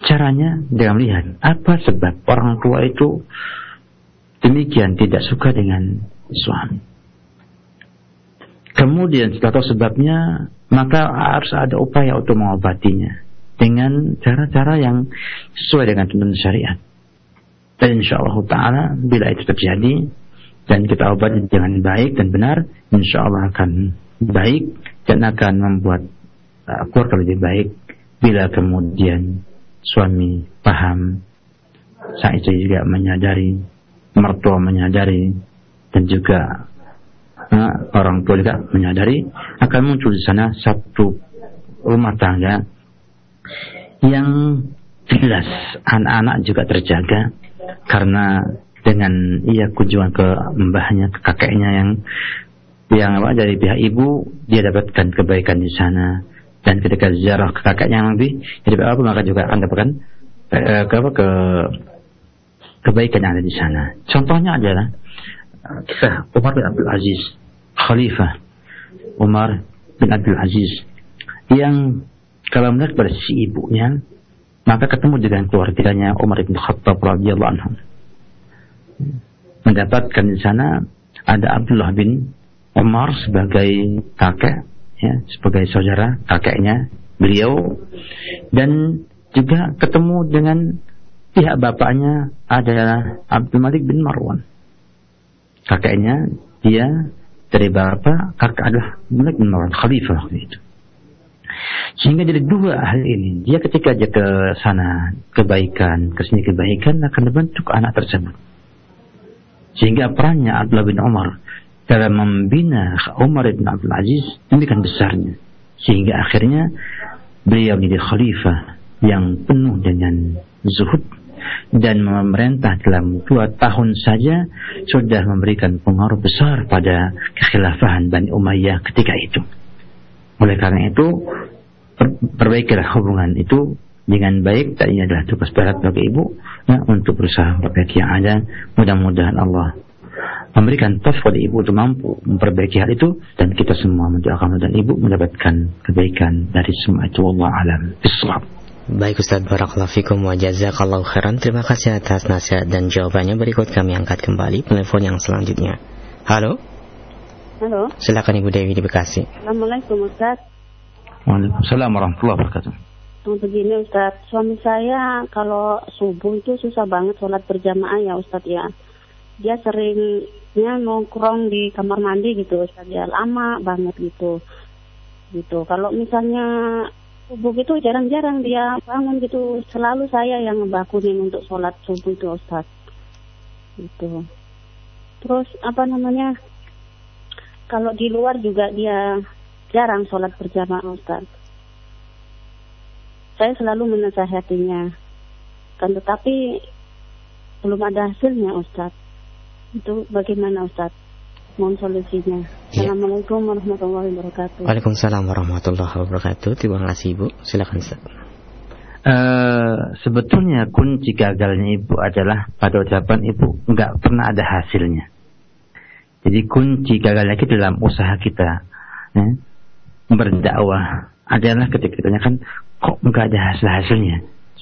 Caranya dengan melihat apa sebab orang tua itu demikian tidak suka dengan suami. Kemudian setelah sebabnya, maka harus ada upaya untuk mengobatinya dengan cara-cara yang sesuai dengan tuntunan syariat. Dan insya Allah Taala bila itu terjadi dan kita obati dengan baik dan benar, insya Allah akan baik dan akan membuat uh, keluarga lebih baik bila kemudian suami paham, istri juga menyadari, mertua menyadari, dan juga orang tua juga menyadari akan muncul di sana satu rumah tangga yang jelas anak-anak juga terjaga karena dengan ia kunjungan ke mbahnya ke kakeknya yang yang apa dari pihak ibu dia dapatkan kebaikan di sana. Dan ketika ziarah ke kakeknya yang lebih jadi apa maka juga akan dapatkan eh, ke apa ke kebaikan yang ada di sana. Contohnya adalah kisah Umar bin Abdul Aziz Khalifah Umar bin Abdul Aziz yang kalau melihat pada si ibunya maka ketemu dengan keluarganya Umar bin Khattab radhiyallahu anhu. Mendapatkan di sana ada Abdullah bin Umar sebagai kakek ya sebagai saudara kakeknya beliau. Dan juga ketemu dengan pihak bapaknya adalah Abdul Malik bin Marwan. Kakeknya dia dari bapak kakek adalah bin Marwan khalifah waktu itu. Sehingga dari dua hal ini. Dia ketika dia ke sana kebaikan ke sini kebaikan akan dibentuk anak tersebut. Sehingga perannya Abdullah bin Umar dalam membina Umar bin Abdul Aziz demikian besarnya. Sehingga akhirnya beliau menjadi khalifah yang penuh dengan zuhud dan memerintah dalam dua tahun saja sudah memberikan pengaruh besar pada kekhilafahan Bani Umayyah ketika itu. Oleh karena itu, per perbaikilah hubungan itu dengan baik dan ini adalah tugas berat bagi ibu ya, untuk berusaha memperbaiki yang ada. Mudah-mudahan Allah memberikan taufik pada ibu untuk mampu memperbaiki hal itu dan kita semua mendoakan dan ibu mendapatkan kebaikan dari semua itu Allah alam. Islam. Baik Ustaz Barakallahu Fikum wa Jazakallahu Khairan. Terima kasih atas nasihat dan jawabannya. Berikut kami angkat kembali telepon yang selanjutnya. Halo? Halo. Silakan Ibu Dewi di Bekasi. Assalamualaikum Ustaz Waalaikumsalam warahmatullahi wabarakatuh. Begini Ustaz Suami saya kalau subuh itu susah banget sholat berjamaah ya Ustaz ya. Dia seringnya nongkrong di kamar mandi gitu Ustaz ya. Lama banget gitu. Gitu. Kalau misalnya subuh itu jarang-jarang dia bangun gitu. Selalu saya yang ngebakunin untuk sholat subuh itu Ustaz. Gitu. Terus apa namanya kalau di luar juga dia jarang sholat berjamaah Ustaz. Saya selalu menasehatinya. Kan tetapi belum ada hasilnya Ustaz. Itu bagaimana Ustaz mohon solusinya. Ya. Assalamualaikum warahmatullahi wabarakatuh. Waalaikumsalam warahmatullahi wabarakatuh. Terima kasih Ibu. Silakan Ustaz. Uh, sebetulnya kunci gagalnya ibu adalah pada ucapan ibu nggak pernah ada hasilnya. Jadi kunci gagalnya kita dalam usaha kita ya, berdakwah adalah ketika kita kan kok nggak ada hasil hasilnya.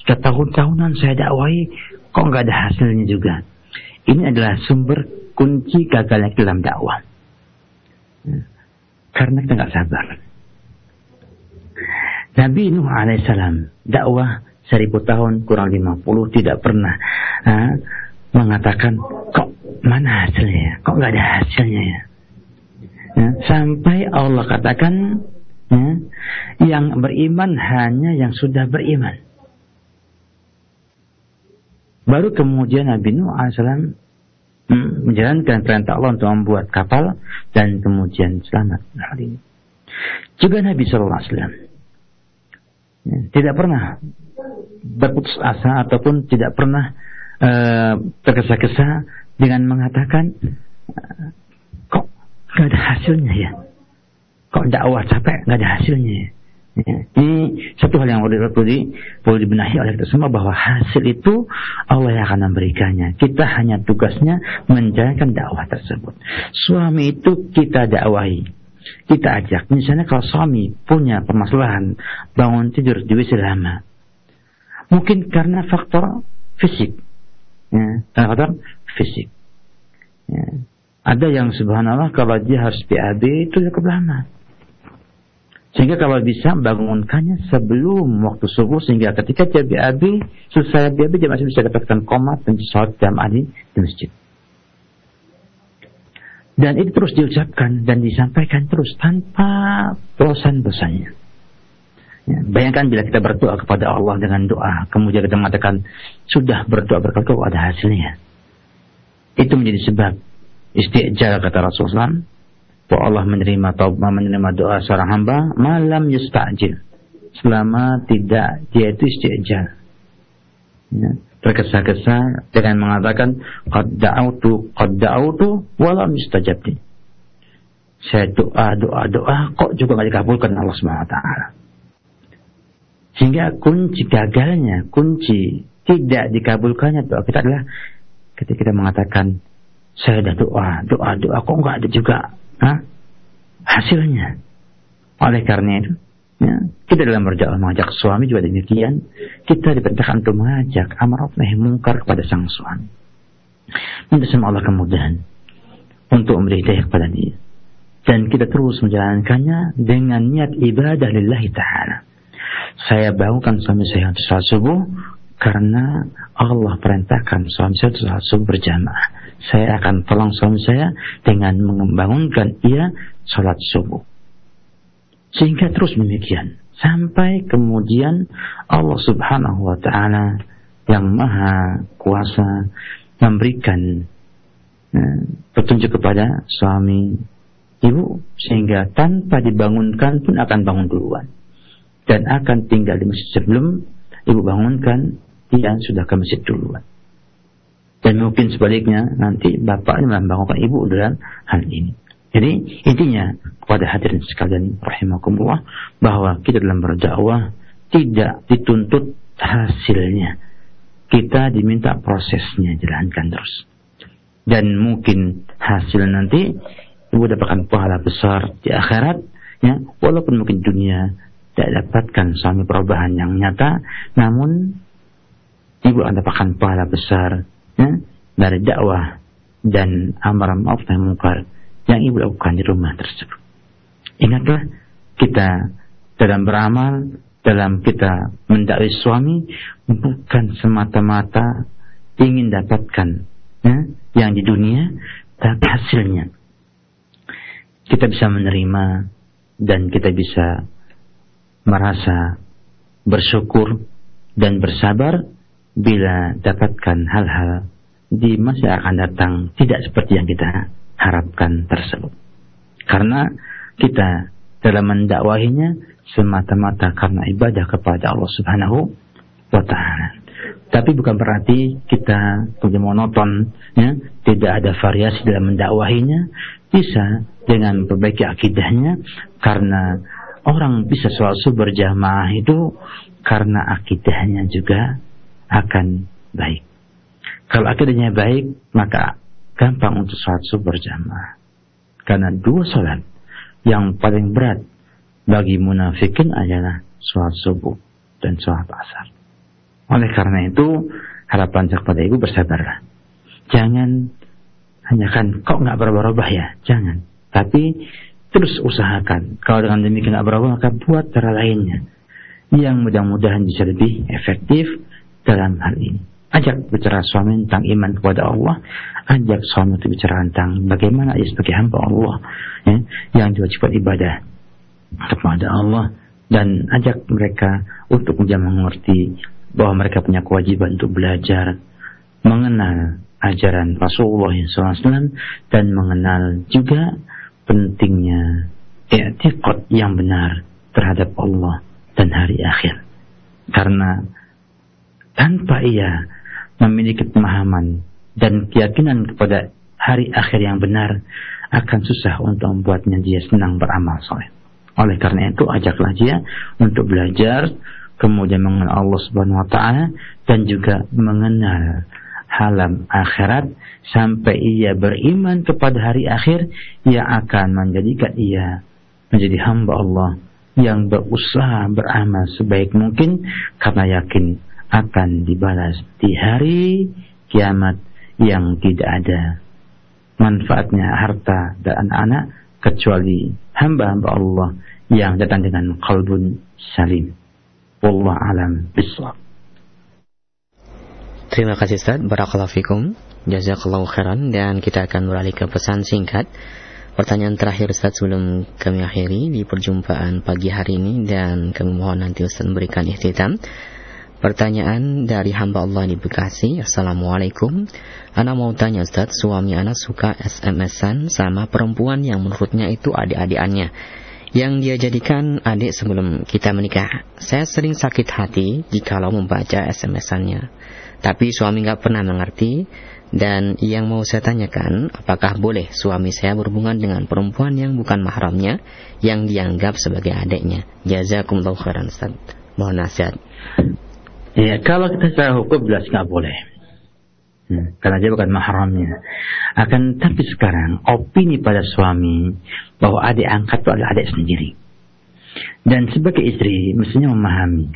Sudah tahun-tahunan saya dakwahi kok nggak ada hasilnya juga. Ini adalah sumber kunci gagalnya dalam dakwah. Ya. Karena kita nggak sabar. Nabi Nuh alaihissalam dakwah seribu tahun kurang lima puluh tidak pernah ha, mengatakan kok mana hasilnya kok nggak ada hasilnya ya. ya sampai Allah katakan ya, yang beriman hanya yang sudah beriman baru kemudian Nabi Nuh alaihissalam Menjalankan perintah Allah untuk membuat kapal dan kemudian selamat hal ini. Juga Nabi Shallallahu Alaihi ya, tidak pernah berputus asa ataupun tidak pernah uh, tergesa-gesa dengan mengatakan kok nggak ada hasilnya ya, kok dakwah capek nggak ada hasilnya ya. Ya. Ini satu hal yang perlu, di, perlu dibenahi oleh kita semua bahwa hasil itu Allah yang akan memberikannya. Kita hanya tugasnya menjalankan dakwah tersebut. Suami itu kita dakwahi. Kita ajak. Misalnya kalau suami punya permasalahan bangun tidur di WC lama. Mungkin karena faktor fisik. Ya, faktor fisik. Ya. Ada yang subhanallah kalau dia harus BAB itu cukup lama sehingga kalau bisa bangunkannya sebelum waktu subuh sehingga ketika dia BAB, selesai BAB dia masih bisa dapatkan komat dan sholat jamaah di, di masjid. Dan itu terus diucapkan dan disampaikan terus tanpa bosan-bosannya. Ya, bayangkan bila kita berdoa kepada Allah dengan doa, kemudian kita mengatakan sudah berdoa berkali ada hasilnya. Itu menjadi sebab istiqjal kata Rasulullah bahwa Allah menerima taubah menerima doa seorang hamba malam yusta'jil. Selama tidak dia itu istiqjal ya, tergesa-gesa dengan mengatakan qad da'autu qad da'autu walam yustajab saya doa doa doa kok juga nggak dikabulkan Allah Subhanahu wa taala? Sehingga kunci gagalnya kunci tidak dikabulkannya doa kita adalah ketika kita mengatakan saya sudah doa doa doa kok nggak ada juga Hah? hasilnya. Oleh karena itu, ya, kita dalam berdakwah mengajak suami juga demikian. Kita diperintahkan untuk mengajak amar nahi mungkar kepada sang suami. Minta sama Allah kemudahan untuk memberi hidayah kepada dia. Dan kita terus menjalankannya dengan niat ibadah lillahi ta'ala. Saya bangunkan suami saya untuk salat subuh karena Allah perintahkan suami saya untuk salat subuh berjamaah saya akan tolong suami saya dengan membangunkan ia sholat subuh. Sehingga terus demikian. Sampai kemudian Allah subhanahu wa ta'ala yang maha kuasa memberikan eh, petunjuk kepada suami ibu sehingga tanpa dibangunkan pun akan bangun duluan dan akan tinggal di masjid sebelum ibu bangunkan dia sudah ke masjid duluan. Dan mungkin sebaliknya nanti bapak membangunkan ibu dalam hal ini. Jadi intinya kepada hadirin sekalian rahimakumullah bahwa kita dalam berdakwah tidak dituntut hasilnya. Kita diminta prosesnya jalankan terus. Dan mungkin hasil nanti ibu dapatkan pahala besar di akhirat ya walaupun mungkin dunia tidak dapatkan suami perubahan yang nyata namun ibu akan dapatkan pahala besar ya, dari dakwah dan amar ma'ruf nahi munkar yang ibu lakukan di rumah tersebut. Ingatlah kita dalam beramal, dalam kita mendakwai suami bukan semata-mata ingin dapatkan ya, yang di dunia, tapi hasilnya kita bisa menerima dan kita bisa merasa bersyukur dan bersabar bila dapatkan hal-hal di masa akan datang tidak seperti yang kita harapkan tersebut. Karena kita dalam mendakwahinya semata-mata karena ibadah kepada Allah Subhanahu wa taala. Tapi bukan berarti kita punya monoton, ya, tidak ada variasi dalam mendakwahinya. Bisa dengan memperbaiki akidahnya karena orang bisa sholat berjamaah itu karena akidahnya juga akan baik. Kalau akidahnya baik, maka gampang untuk sholat subuh berjamaah. Karena dua sholat yang paling berat bagi munafikin adalah sholat subuh dan sholat asar. Oleh karena itu, harapan saya kepada ibu bersabarlah. Jangan hanya kan kok nggak berubah-ubah ya, jangan. Tapi terus usahakan. Kalau dengan demikian nggak berubah, maka buat cara lainnya yang mudah-mudahan bisa lebih efektif dalam hal ini. Ajak bicara suami tentang iman kepada Allah. Ajak suami untuk bicara tentang bagaimana ia sebagai hamba Allah ya, yang diwajibkan ibadah kepada Allah dan ajak mereka untuk menjadi mengerti bahwa mereka punya kewajiban untuk belajar mengenal ajaran Rasulullah SAW dan mengenal juga pentingnya etikot yang benar terhadap Allah dan hari akhir. Karena tanpa ia memiliki pemahaman dan keyakinan kepada hari akhir yang benar akan susah untuk membuatnya dia senang beramal soleh. Oleh karena itu ajaklah dia untuk belajar kemudian mengenal Allah Subhanahu wa taala dan juga mengenal halam akhirat sampai ia beriman kepada hari akhir ia akan menjadikan ia menjadi hamba Allah yang berusaha beramal sebaik mungkin karena yakin akan dibalas di hari kiamat yang tidak ada manfaatnya harta dan anak-anak kecuali hamba-hamba Allah yang datang dengan kalbun salim. Wallah alam biswab. Terima kasih Ustaz, Barakallahu Fikum. Jazakallahu khairan. Dan kita akan beralih ke pesan singkat. Pertanyaan terakhir Ustaz sebelum kami akhiri di perjumpaan pagi hari ini. Dan kami mohon nanti Ustaz memberikan ikhtitam Pertanyaan dari hamba Allah di Bekasi Assalamualaikum Ana mau tanya Ustaz Suami Ana suka SMS-an sama perempuan yang menurutnya itu adik-adikannya Yang dia jadikan adik sebelum kita menikah Saya sering sakit hati jikalau membaca SMS-annya Tapi suami nggak pernah mengerti dan yang mau saya tanyakan, apakah boleh suami saya berhubungan dengan perempuan yang bukan mahramnya, yang dianggap sebagai adiknya? Jazakumullah khairan Ustaz. Mohon nasihat. Ya, kalau kita secara hukum jelas nggak boleh. Hmm, karena dia bukan mahramnya. Akan tapi sekarang opini pada suami bahwa adik angkat itu adalah adik sendiri. Dan sebagai istri mestinya memahami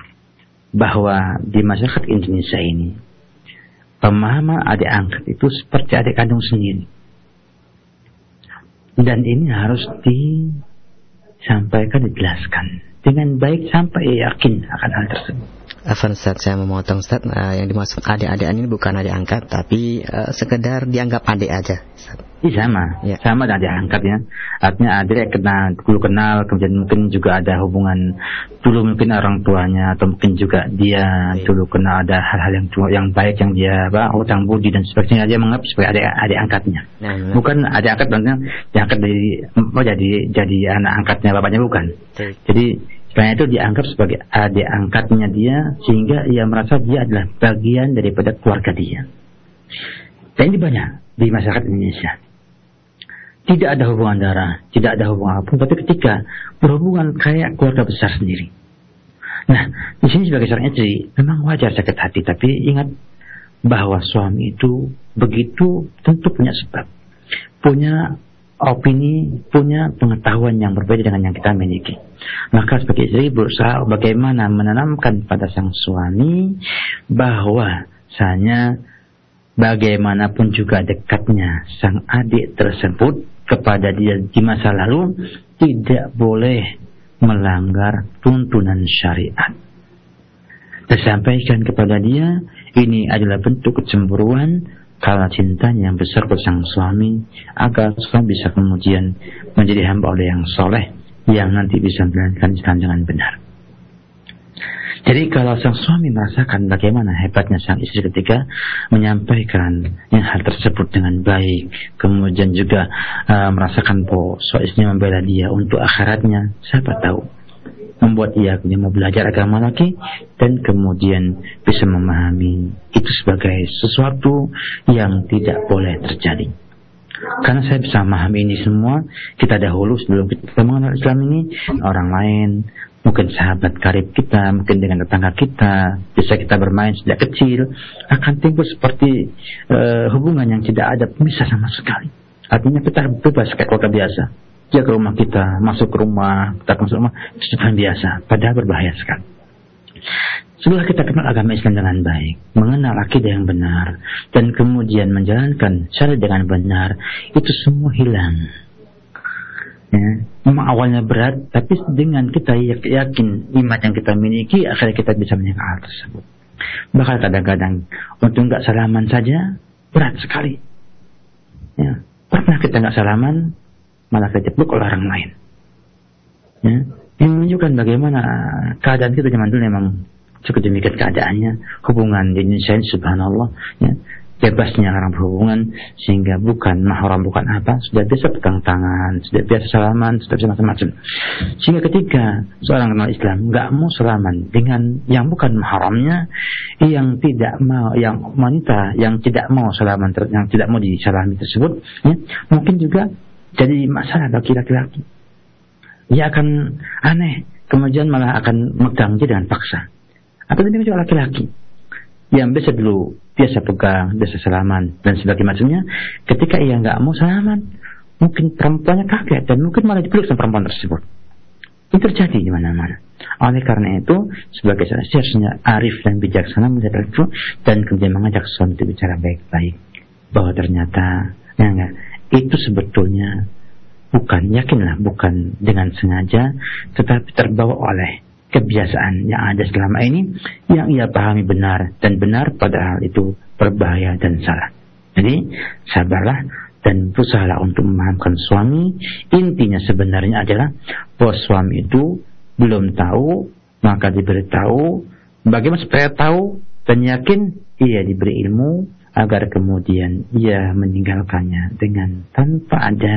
bahwa di masyarakat Indonesia ini pemahaman adik angkat itu seperti adik kandung sendiri. Dan ini harus disampaikan, dijelaskan dengan baik sampai yakin akan hal tersebut. Afan Ustaz, saya memotong Ustaz, uh, yang dimaksud adik-adik ini bukan adik angkat, tapi uh, sekedar dianggap adik aja. Iya sama, ya. sama dengan adik angkat ya. Artinya adik kenal, dulu kenal, kemudian mungkin juga ada hubungan dulu mungkin orang tuanya atau mungkin juga dia ya. dulu kenal ada hal-hal yang yang baik yang dia apa hutang budi dan sebagainya dia menganggap sebagai adik adik angkatnya. Nah, ya. bukan adik angkat maksudnya diangkat dari oh jadi jadi anak angkatnya bapaknya bukan. Ya. Jadi Karena itu dianggap sebagai adik angkatnya dia sehingga ia merasa dia adalah bagian daripada keluarga dia. Dan ini banyak di masyarakat Indonesia. Tidak ada hubungan darah, tidak ada hubungan apa pun, tapi ketika berhubungan kayak keluarga besar sendiri. Nah, di sini sebagai seorang istri, memang wajar sakit hati, tapi ingat bahwa suami itu begitu tentu punya sebab. Punya opini, punya pengetahuan yang berbeda dengan yang kita miliki. Maka sebagai istri berusaha bagaimana menanamkan pada sang suami bahwa sanya bagaimanapun juga dekatnya sang adik tersebut kepada dia di masa lalu tidak boleh melanggar tuntunan syariat. Disampaikan kepada dia ini adalah bentuk kecemburuan karena cintanya yang besar sang suami agar suami bisa kemudian menjadi hamba oleh yang soleh yang nanti bisa menjalankan dengan benar. Jadi kalau sang suami merasakan bagaimana hebatnya sang istri ketika menyampaikan yang hal tersebut dengan baik, kemudian juga uh, merasakan bahwa istrinya membela dia untuk akhiratnya, siapa tahu membuat ia mau belajar agama lagi dan kemudian bisa memahami itu sebagai sesuatu yang tidak boleh terjadi. Karena saya bisa memahami ini semua, kita dahulu sebelum kita mengenal Islam ini, orang lain, mungkin sahabat karib kita, mungkin dengan tetangga kita, bisa kita bermain sejak kecil, akan timbul seperti uh, hubungan yang tidak ada pemisah sama sekali. Artinya kita bebas kayak keluarga biasa dia ke rumah kita, masuk ke rumah, kita masuk rumah, itu sudah biasa, padahal berbahaya sekali. Setelah kita kenal agama Islam dengan baik, mengenal akidah yang benar, dan kemudian menjalankan syariat dengan benar, itu semua hilang. Ya, memang awalnya berat, tapi dengan kita yakin iman yang kita miliki, akhirnya kita bisa menyangka hal tersebut. Bahkan kadang-kadang untuk nggak salaman saja berat sekali. Ya, pernah kita nggak salaman, malah kejebak oleh orang lain. Ya. Ini menunjukkan bagaimana keadaan kita zaman dulu memang cukup demikian keadaannya. Hubungan di Indonesia subhanallah. Ya bebasnya orang berhubungan sehingga bukan mahram bukan apa sudah biasa pegang tangan sudah biasa salaman sudah biasa macam-macam sehingga ketika seorang kenal Islam nggak mau salaman dengan yang bukan mahramnya yang tidak mau yang wanita yang tidak mau salaman yang tidak mau disalami tersebut ya, mungkin juga jadi masalah bagi laki-laki. Ia akan aneh, kemudian malah akan megang dia dengan paksa. Atau ini juga laki-laki yang biasa dulu biasa pegang, biasa salaman dan sebagainya macamnya, ketika ia nggak mau salaman, mungkin perempuannya kaget dan mungkin malah dipeluk sama perempuan tersebut. Ini terjadi di mana-mana. Oleh karena itu, sebagai seorang harusnya arif dan bijaksana melihat dan kemudian mengajak suami itu bicara baik-baik bahwa ternyata ya enggak itu sebetulnya bukan yakinlah bukan dengan sengaja tetapi terbawa oleh kebiasaan yang ada selama ini yang ia pahami benar dan benar padahal itu berbahaya dan salah. Jadi sabarlah dan berusahalah untuk memahamkan suami. Intinya sebenarnya adalah bahwa suami itu belum tahu maka diberitahu bagaimana supaya tahu dan yakin ia diberi ilmu agar kemudian ia meninggalkannya dengan tanpa ada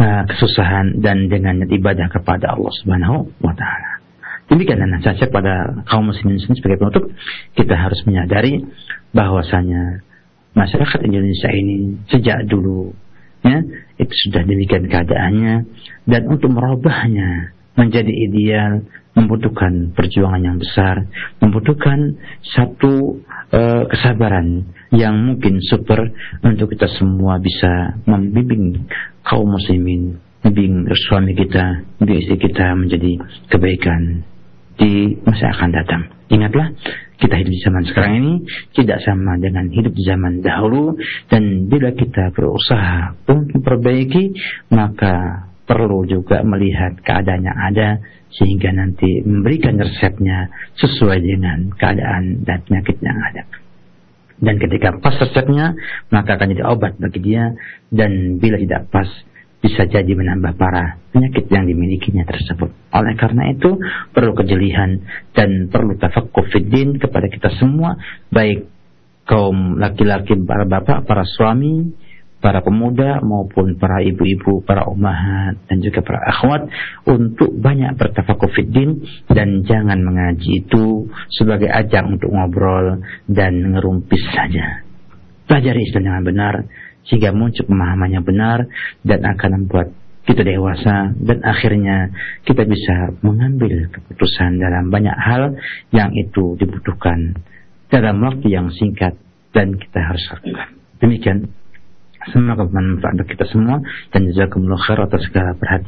uh, kesusahan dan dengan ibadah kepada Allah Subhanahu wa taala. Demikian nasihat pada kaum muslimin sebagai penutup kita harus menyadari bahwasanya masyarakat Indonesia ini sejak dulu ya itu sudah demikian keadaannya dan untuk merubahnya menjadi ideal membutuhkan perjuangan yang besar, membutuhkan satu uh, kesabaran yang mungkin super untuk kita semua bisa membimbing kaum muslimin, membimbing suami kita, membimbing istri kita menjadi kebaikan di masa akan datang. Ingatlah, kita hidup di zaman sekarang ini tidak sama dengan hidup di zaman dahulu dan bila kita berusaha untuk memperbaiki maka perlu juga melihat keadaan yang ada sehingga nanti memberikan resepnya sesuai dengan keadaan dan penyakit yang ada. Dan ketika pas resepnya, maka akan jadi obat bagi dia dan bila tidak pas bisa jadi menambah parah penyakit yang dimilikinya tersebut. Oleh karena itu perlu kejelihan dan perlu tafakkur fiddin kepada kita semua baik kaum laki-laki para bapak, para suami para pemuda maupun para ibu-ibu, para umahat dan juga para akhwat untuk banyak bertafakuh fiddin dan jangan mengaji itu sebagai ajang untuk ngobrol dan ngerumpis saja. Pelajari Islam dengan benar sehingga muncul pemahaman yang benar dan akan membuat kita dewasa dan akhirnya kita bisa mengambil keputusan dalam banyak hal yang itu dibutuhkan dalam waktu yang singkat dan kita harus lakukan. Demikian Semoga bermanfaat untuk kita semua. Dan jazakumullah khair atas segala perhatian